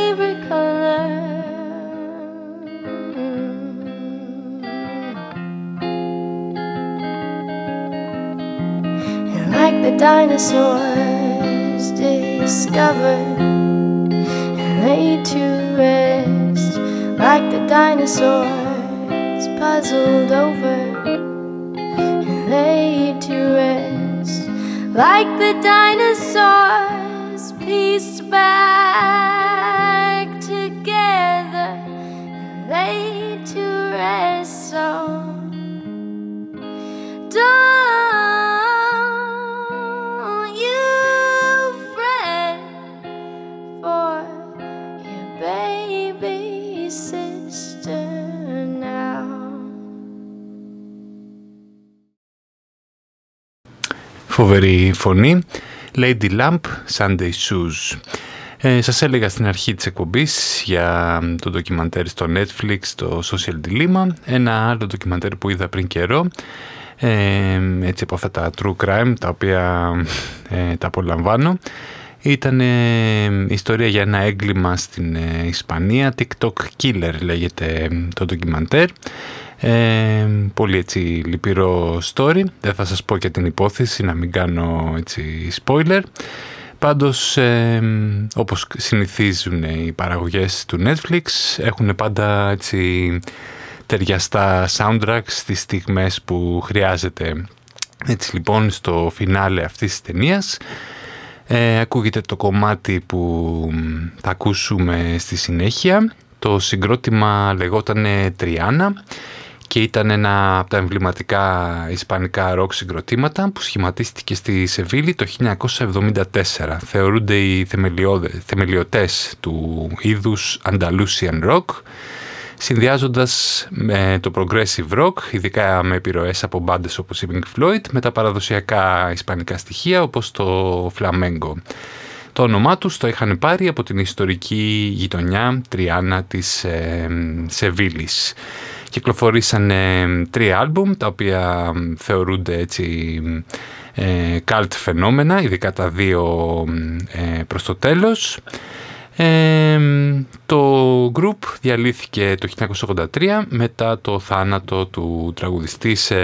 [SPEAKER 4] favorite color. And like the dinosaurs discovered and laid to rest, like the dinosaurs puzzled over and laid to rest, like the dinosaurs pieced back
[SPEAKER 1] Φοβερή φωνή. Lady Lamp, Sunday Shoes. Ε, σας έλεγα στην αρχή της εκπομπής για το ντοκιμαντέρ στο Netflix, το Social Dilemma. Ένα άλλο ντοκιμαντέρ που είδα πριν καιρό. Ε, έτσι από αυτά τα true crime, τα οποία ε, τα απολαμβάνω. Ήταν ιστορία για ένα έγκλημα στην ε, Ισπανία. TikTok Killer λέγεται το ντοκιμαντέρ. Ε, πολύ έτσι λυπηρό story. Δεν θα σας πω και την υπόθεση, να μην κάνω έτσι spoiler. Πάντως, ε, όπως συνηθίζουν οι παραγωγές του Netflix, έχουν πάντα έτσι ταιριαστά soundtracks στις στιγμές που χρειάζεται. Έτσι λοιπόν, στο φινάλε αυτής της ταινίας, ε, ακούγεται το κομμάτι που θα ακούσουμε στη συνέχεια. Το συγκρότημα λεγόταν Τριάνα και ήταν ένα από τα εμβληματικά ισπανικά ροκ συγκροτήματα που σχηματίστηκε στη Σεβίλη το 1974. Θεωρούνται οι θεμελιωτές του είδους Andalusian Rock, συνδυάζοντας με το progressive rock, ειδικά με επιρροές από μπάντες όπως η Pink Floyd, με τα παραδοσιακά ισπανικά στοιχεία όπως το flamenco. Το όνομά τους το είχαν πάρει από την ιστορική γειτονιά Τριάνα της ε, Σεβίλης. Κυκλοφορήσανε τρία άλμπουμ τα οποία θεωρούνται έτσι ε, cult φαινόμενα, ειδικά τα δύο ε, προς το τέλος. Ε, το group διαλύθηκε το 1983 μετά το θάνατο του τραγουδιστή σε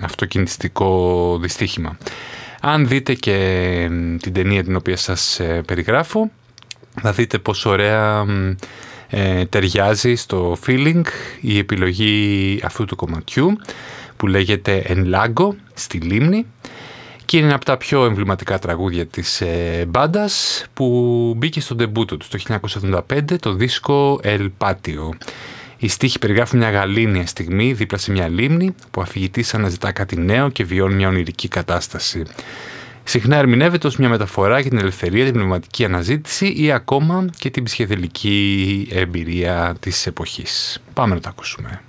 [SPEAKER 1] αυτοκινηστικό δυστύχημα. Αν δείτε και την ταινία την οποία σας περιγράφω, θα δείτε πόσο ωραία ε, ταιριάζει στο feeling η επιλογή αυτού του κομματιού που λέγεται «Εν Lago» στη Λίμνη και είναι από τα πιο εμβληματικά τραγούδια της ε, μπάντας που μπήκε στο ντεμπούτο του το 1975 το δίσκο «El Patio». Οι στίχοι περιγράφουν μια γαλήνια στιγμή δίπλα σε μια λίμνη που αφηγητής αναζητά κάτι νέο και βιώνει μια ονειρική κατάσταση. Συχνά ερμηνεύεται ως μια μεταφορά για την ελευθερία, την πνευματική αναζήτηση ή ακόμα και την ψυχεδελική εμπειρία της εποχής. Πάμε να το ακούσουμε.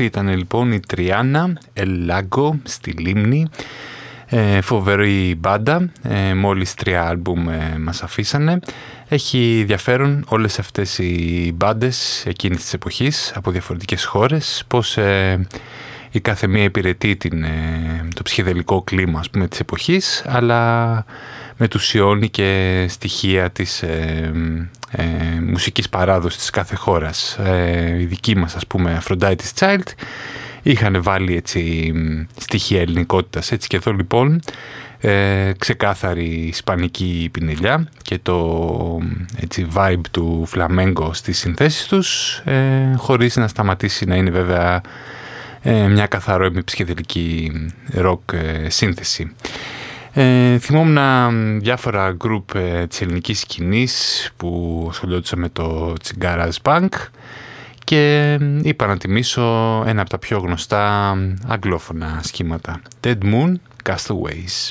[SPEAKER 1] Αυτή ήταν λοιπόν η Τριάννα Ελάγκο στη Λίμνη. Ε, φοβερή μπάντα, ε, μόλις τρία άλμπουμ ε, μας αφήσανε. Έχει ενδιαφέρον όλες αυτές οι μπάντες εκείνης της εποχής από διαφορετικές χώρες, πως ε, η κάθε μία υπηρετεί την, ε, το ψυχεδελικό κλίμα ας πούμε, της εποχής, αλλά μετουσιώνει και στοιχεία της ε, ε, μουσικής παράδοσης της κάθε χώρας. Ε, η δική μας, ας πούμε, Aphrodite's Child είχαν βάλει έτσι στοιχεία ελληνικότητας. Έτσι και εδώ λοιπόν ε, ξεκάθαρη ισπανική πινελιά και το έτσι, vibe του φλαμέγκο στις συνθέσεις τους ε, χωρίς να σταματήσει να είναι βέβαια ε, μια καθαρό ψυχεδελική ροκ ε, σύνθεση. Ε, θυμόμουν διάφορα γκρουπ ε, της ελληνικής σκηνής που ασχολιόντουσαν με το τσιγκάρας punk και είπα να τιμήσω ένα από τα πιο γνωστά αγγλόφωνα σχήματα. Dead Moon, Castaways.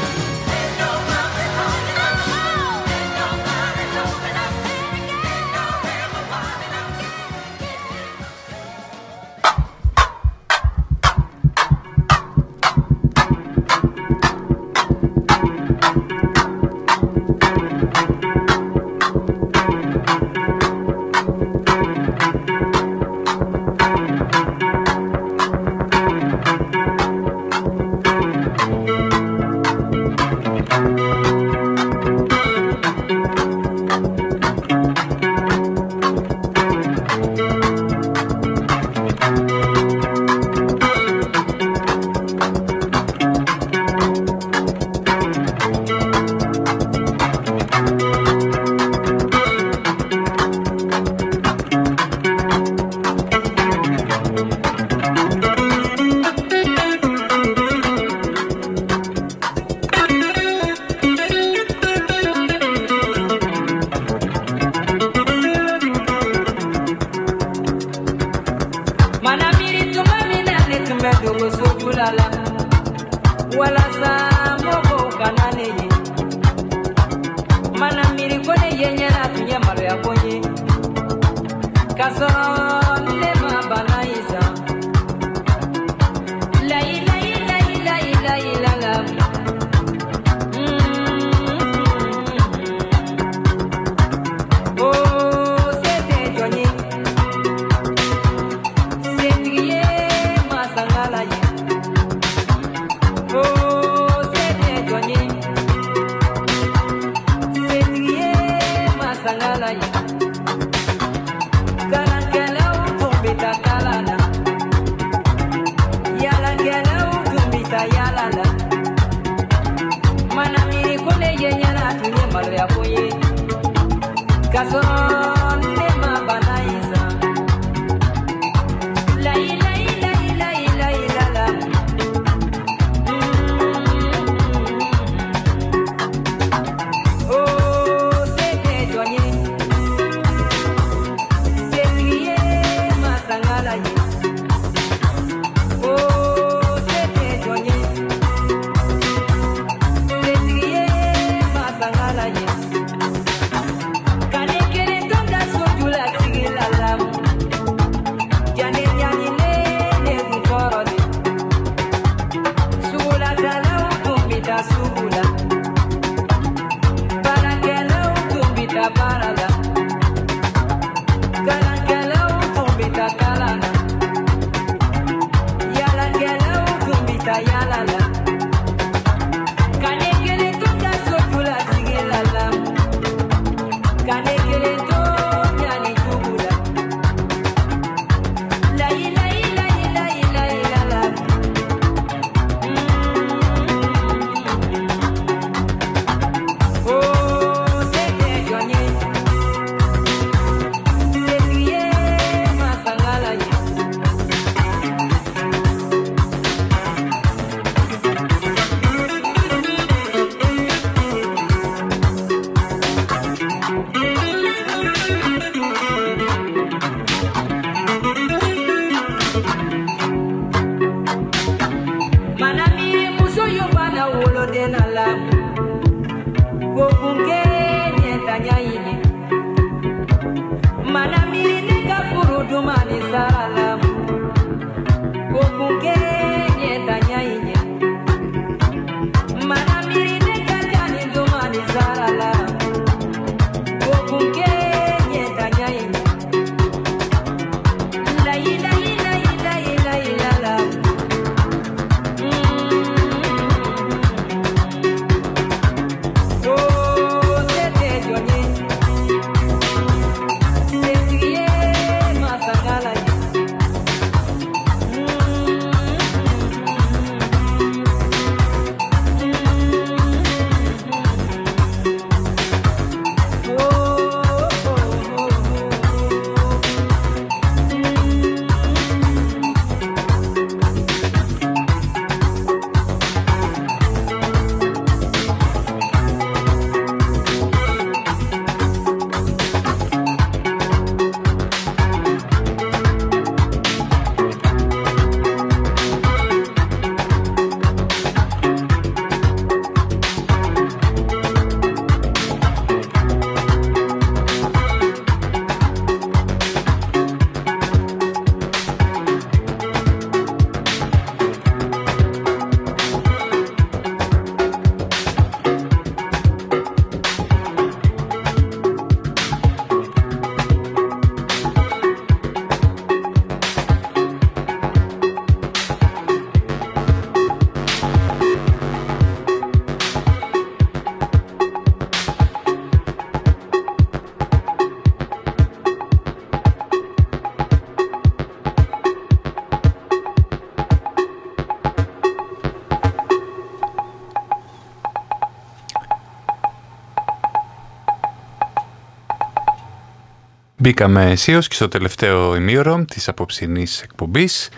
[SPEAKER 1] Μπήκαμε αισίως και στο τελευταίο ημίωρο της απόψινής εκπομπής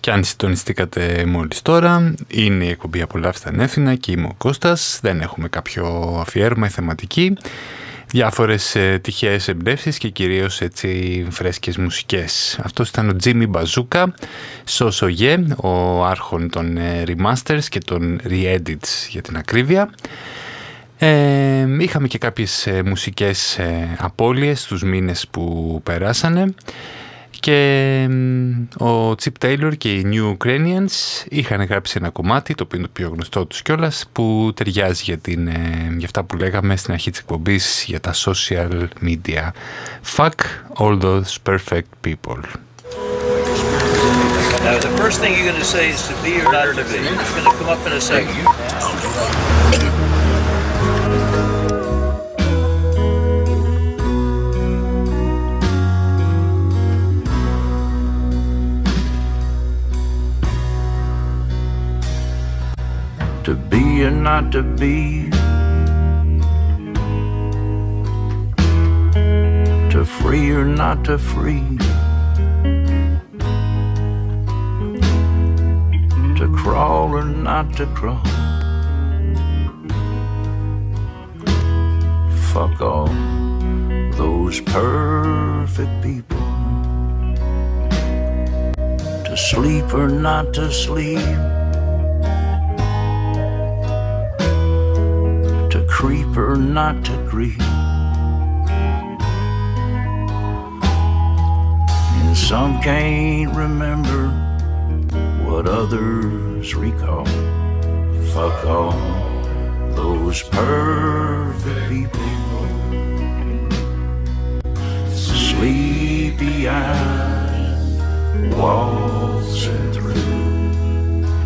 [SPEAKER 1] και αν συντονιστήκατε μόλις τώρα, είναι η εκπομπή «Απολαύστε ανέφηνα» και είμαι ο Κώστας. Δεν έχουμε κάποιο αφιέρωμα ή θεματική. Διάφορες ε, τυχαίες εμπνεύσεις και κυρίως έτσι φρέσκες μουσικές. Αυτός ήταν ο Jimmy Bazooka, Σόσο Γε, ο άρχον των ε, remasters και των re-edits για την ακρίβεια. Ε, είχαμε και κάποιες ε, μουσικές ε, απώλειες στους μήνες που περάσανε και ο Chip Taylor και οι New Ukrainians είχαν γράψει ένα κομμάτι, το οποίο είναι το πιο γνωστό τους κιόλας, που ταιριάζει για, την, ε, για αυτά που λέγαμε στην αρχή της εκπομπής για τα social media. Fuck all those perfect people.
[SPEAKER 5] Now, the first thing you're going to say is to be or not to be. It's going to come up in a second.
[SPEAKER 6] Not to be, to free or not to free, to crawl or not to crawl. Fuck all those perfect people. To sleep or not to sleep. Creep or not to creep. And some can't remember what others recall. Fuck all those perfect people. Sleepy eyes waltzing through.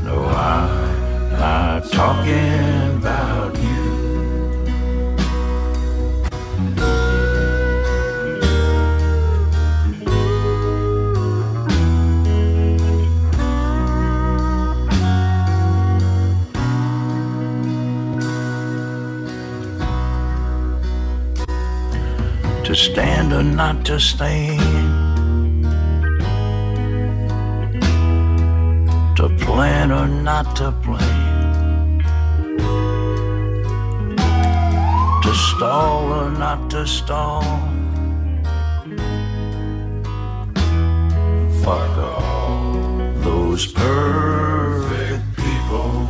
[SPEAKER 6] No, I'm not talking about you. Stand not to stand. To plan or not to plan. To stall or not to stall. Fuck all those perfect people.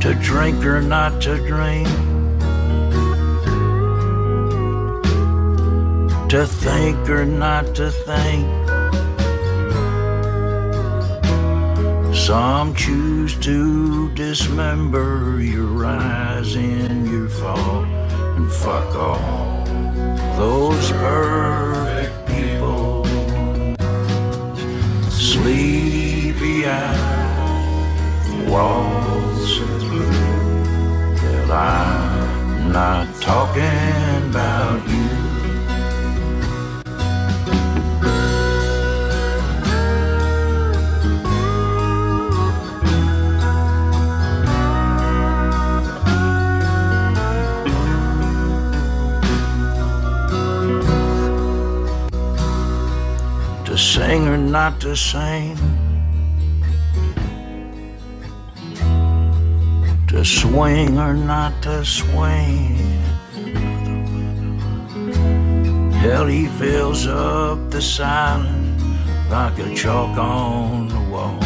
[SPEAKER 6] To drink or not to drink. To think or not to think. Some choose to dismember your rise and your fall, and fuck all those perfect people. Sleepy eyes waltzing through. Well, I'm not talking about you. Sing or not to sing, to swing or not to swing. Hell, he fills up the silence like a chalk on the wall.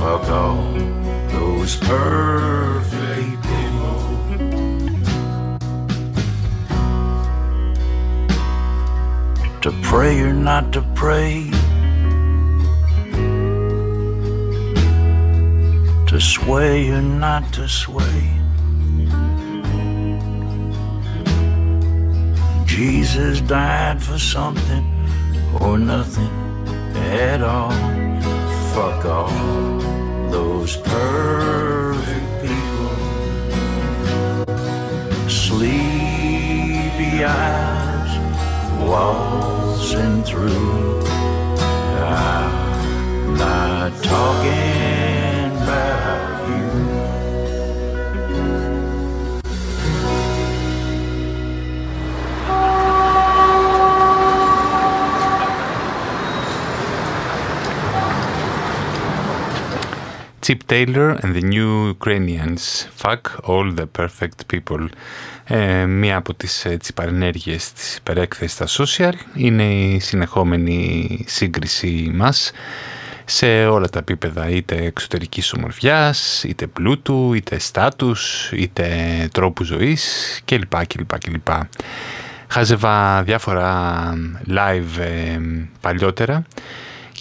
[SPEAKER 6] Fuck all those perfect to pray or not to pray, to sway or not to sway. Jesus died for something or nothing at all. Fuck all those perfect people. Sleepy eyes waltzing through. Ah, I'm not talking
[SPEAKER 1] Chip Taylor and the New Ukrainians. Fuck all the perfect people. Ε, μία από τις έτσι, παρενέργειες της υπερέκθεσης στα social είναι η συνεχόμενη σύγκριση μας σε όλα τα επίπεδα, είτε εξωτερικής ομορφιάς, είτε πλούτου, είτε στάτους, είτε τρόπου ζωής κλπ. κλπ, κλπ. Χάζευα διάφορα live ε, παλιότερα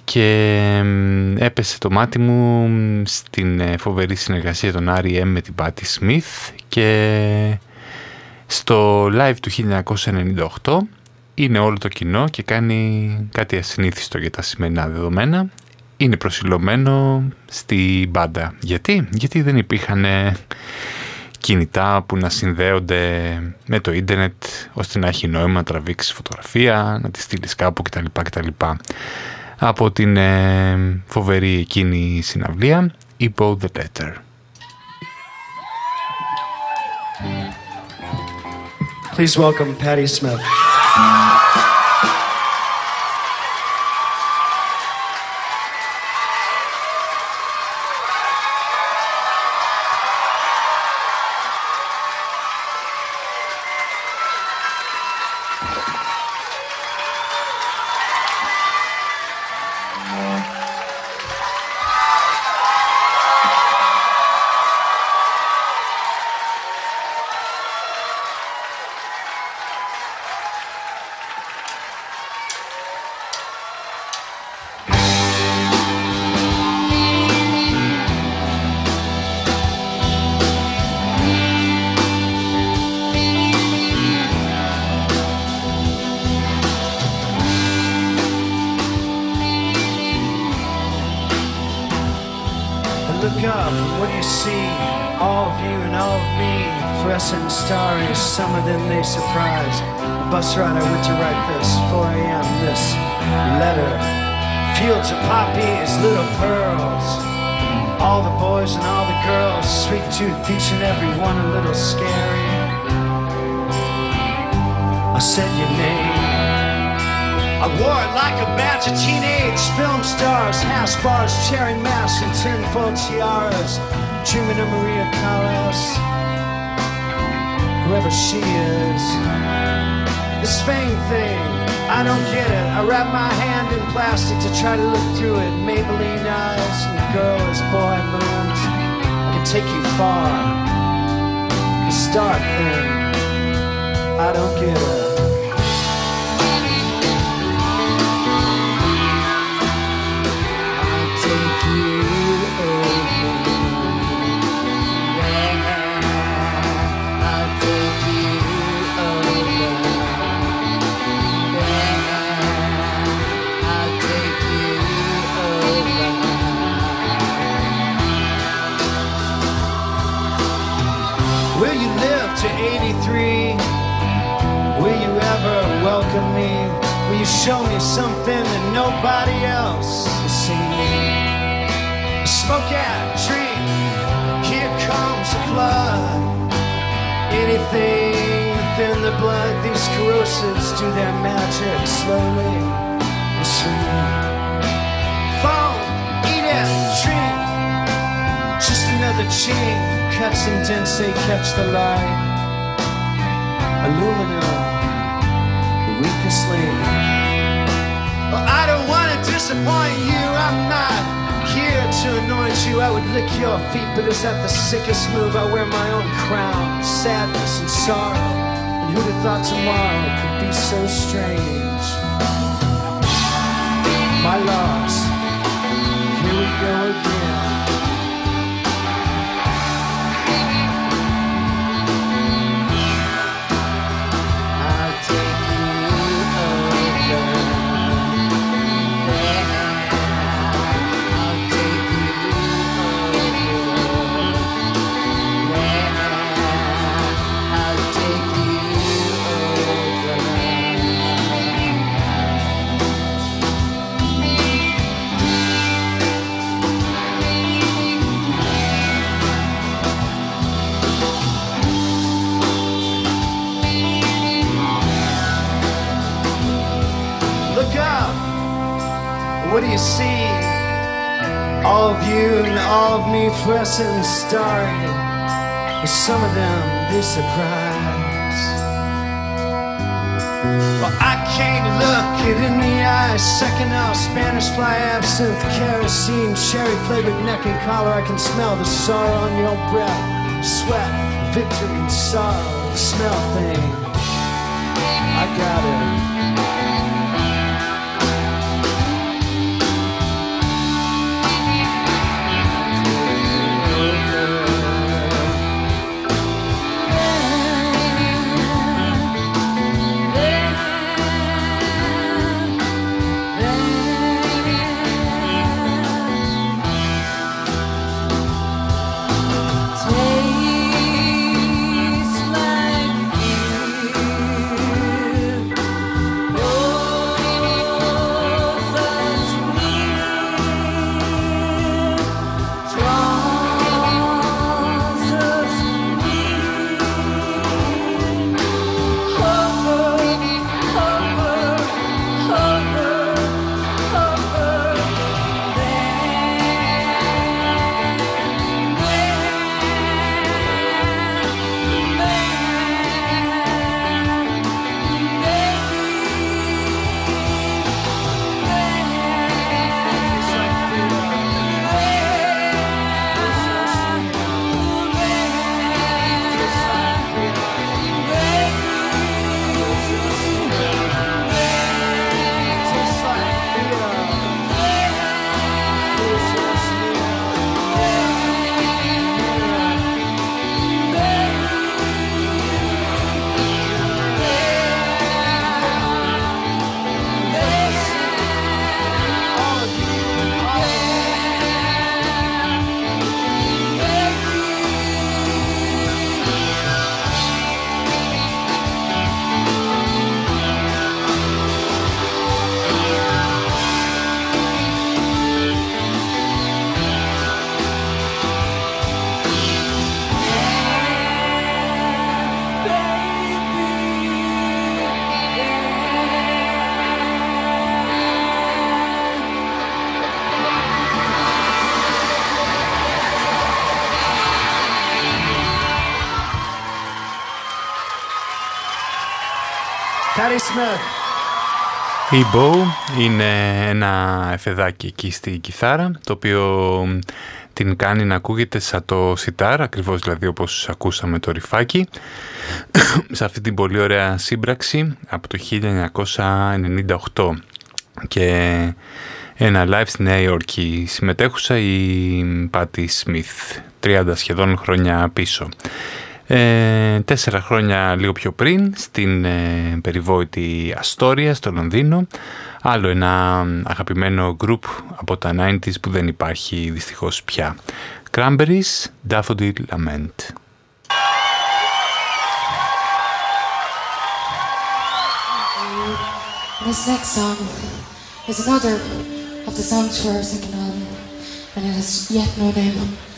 [SPEAKER 1] και έπεσε το μάτι μου στην ε, φοβερή συνεργασία των R.E.M. με την Patti Smith και στο live του 1998 είναι όλο το κοινό και κάνει κάτι ασυνήθιστο για τα σημερινά δεδομένα. Είναι προσιλωμένο στη μπάντα. Γιατί; Γιατί δεν υπήρχαν κινητά που να συνδέονται με το ίντερνετ ώστε να έχει νόημα να τραβήξεις φωτογραφία, να τη στείλεις κάπου κτλ. κτλ από την φοβερή εκείνη συναυλία «About the Letter».
[SPEAKER 7] Please welcome Georgia. sudden started, but some of them be surprise. Well, I can't look it in the eye. Second off, Spanish fly, absinthe, kerosene, cherry flavored neck and collar. I can smell the sorrow on your breath, sweat, victory, and sorrow. Smell thing, I got it.
[SPEAKER 1] Η Bow είναι ένα εφεδάκι εκεί στη κιθάρα, το οποίο την κάνει να ακούγεται σαν το σιτάρ, ακριβώς δηλαδή όπως ακούσαμε το ρυφάκι, σε αυτή την πολύ ωραία σύμπραξη από το 1998 και ένα live στη Νέα Υόρκη συμμετέχουσα η Πάτη Σμιθ, 30 σχεδόν χρόνια πίσω. Ε, τέσσερα χρόνια λίγο πιο πριν στην ε, περιβόητη Αστόρια στο Λονδίνο. Άλλο ένα αγαπημένο group από τα 90s που δεν υπάρχει δυστυχώς πια. Cranberries Daffodil Lament.
[SPEAKER 8] This next song is another of the songs for our second album, and it has yet no name.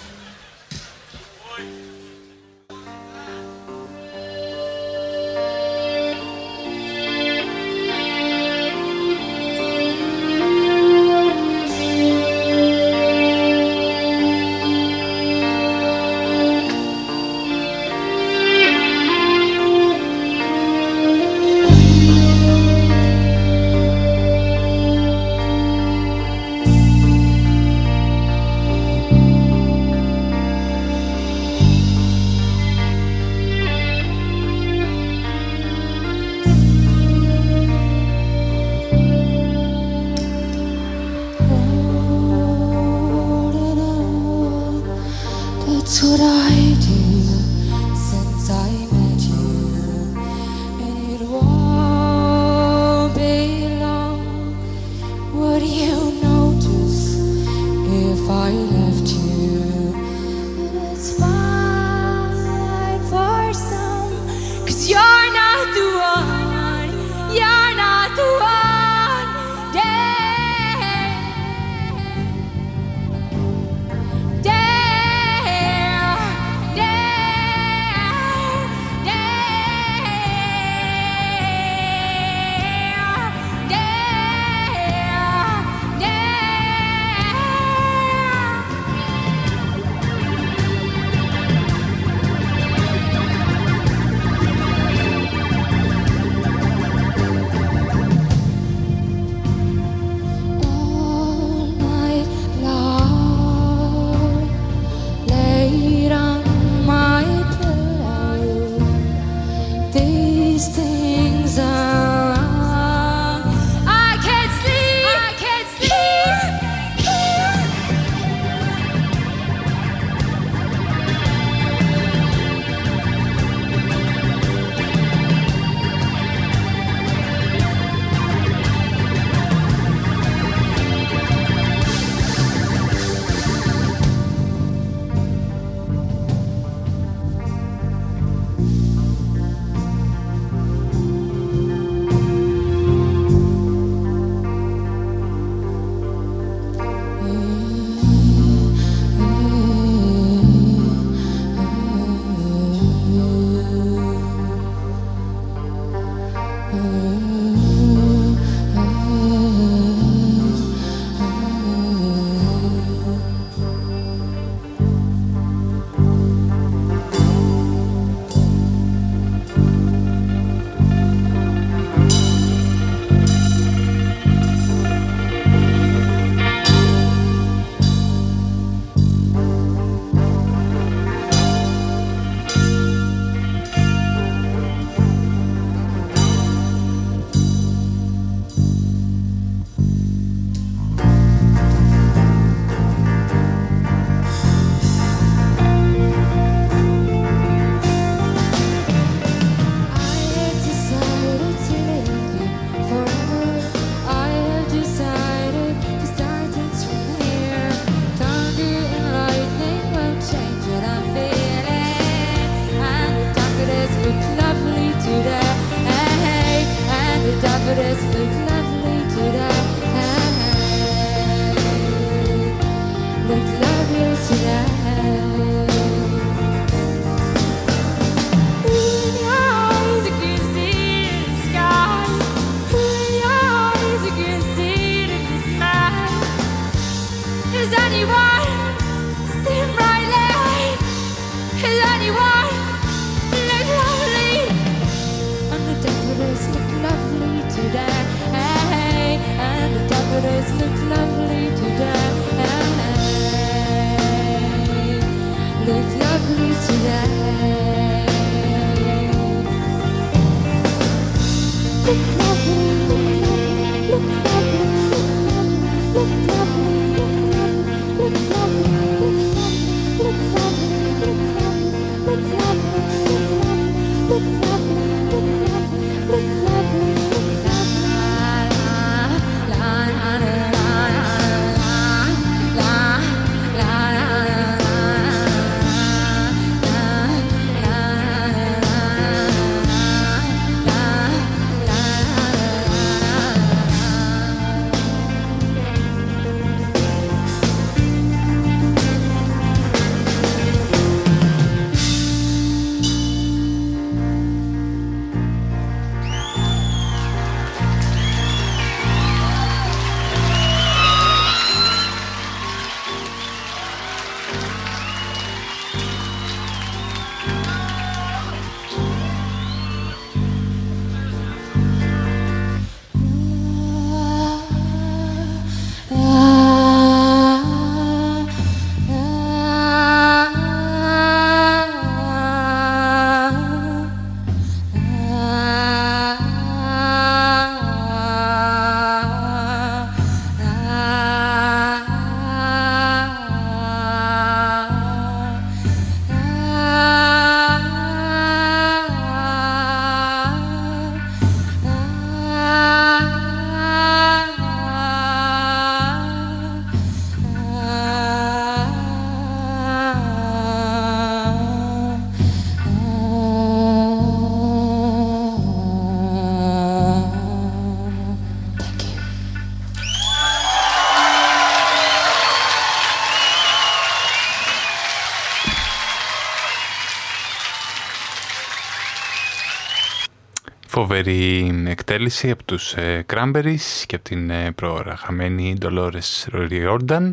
[SPEAKER 1] Φοβερή εκτέλεση από τους ε, Cranberries και από την ε, προωραχαμένη Dolores Riordan.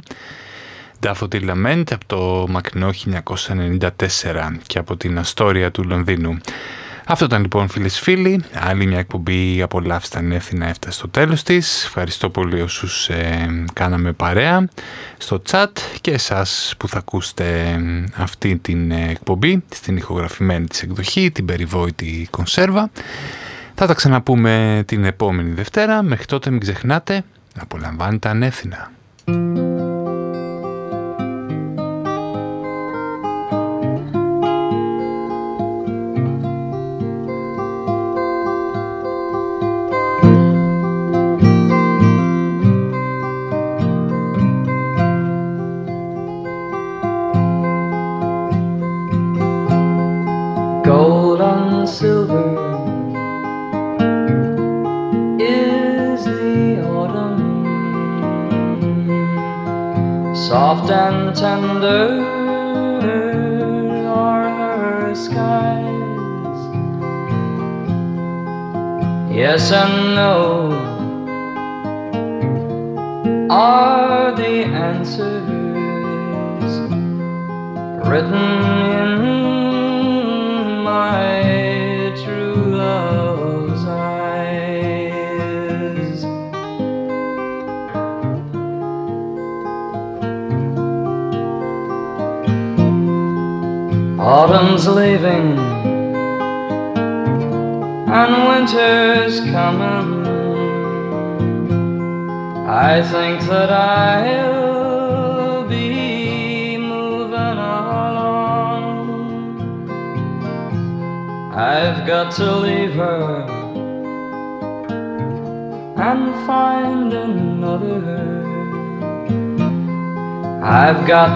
[SPEAKER 1] Daffodil Lament από το μακρινό 1994 και από την Αστόρια του Λονδίνου. Αυτό ήταν λοιπόν φίλες φίλοι, άλλη μια εκπομπή απολαύσταν έρθει να έφτασε στο τέλος της. Ευχαριστώ πολύ όσους ε, κάναμε παρέα στο chat και εσάς που θα ακούσετε αυτή την ε, εκπομπή στην ηχογραφημένη της εκδοχή, την περιβόητη κονσέρβα. Θα τα ξαναπούμε την επόμενη Δευτέρα. Μέχρι τότε μην ξεχνάτε να απολαμβάνετε ανεύθυνα.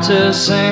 [SPEAKER 9] To sing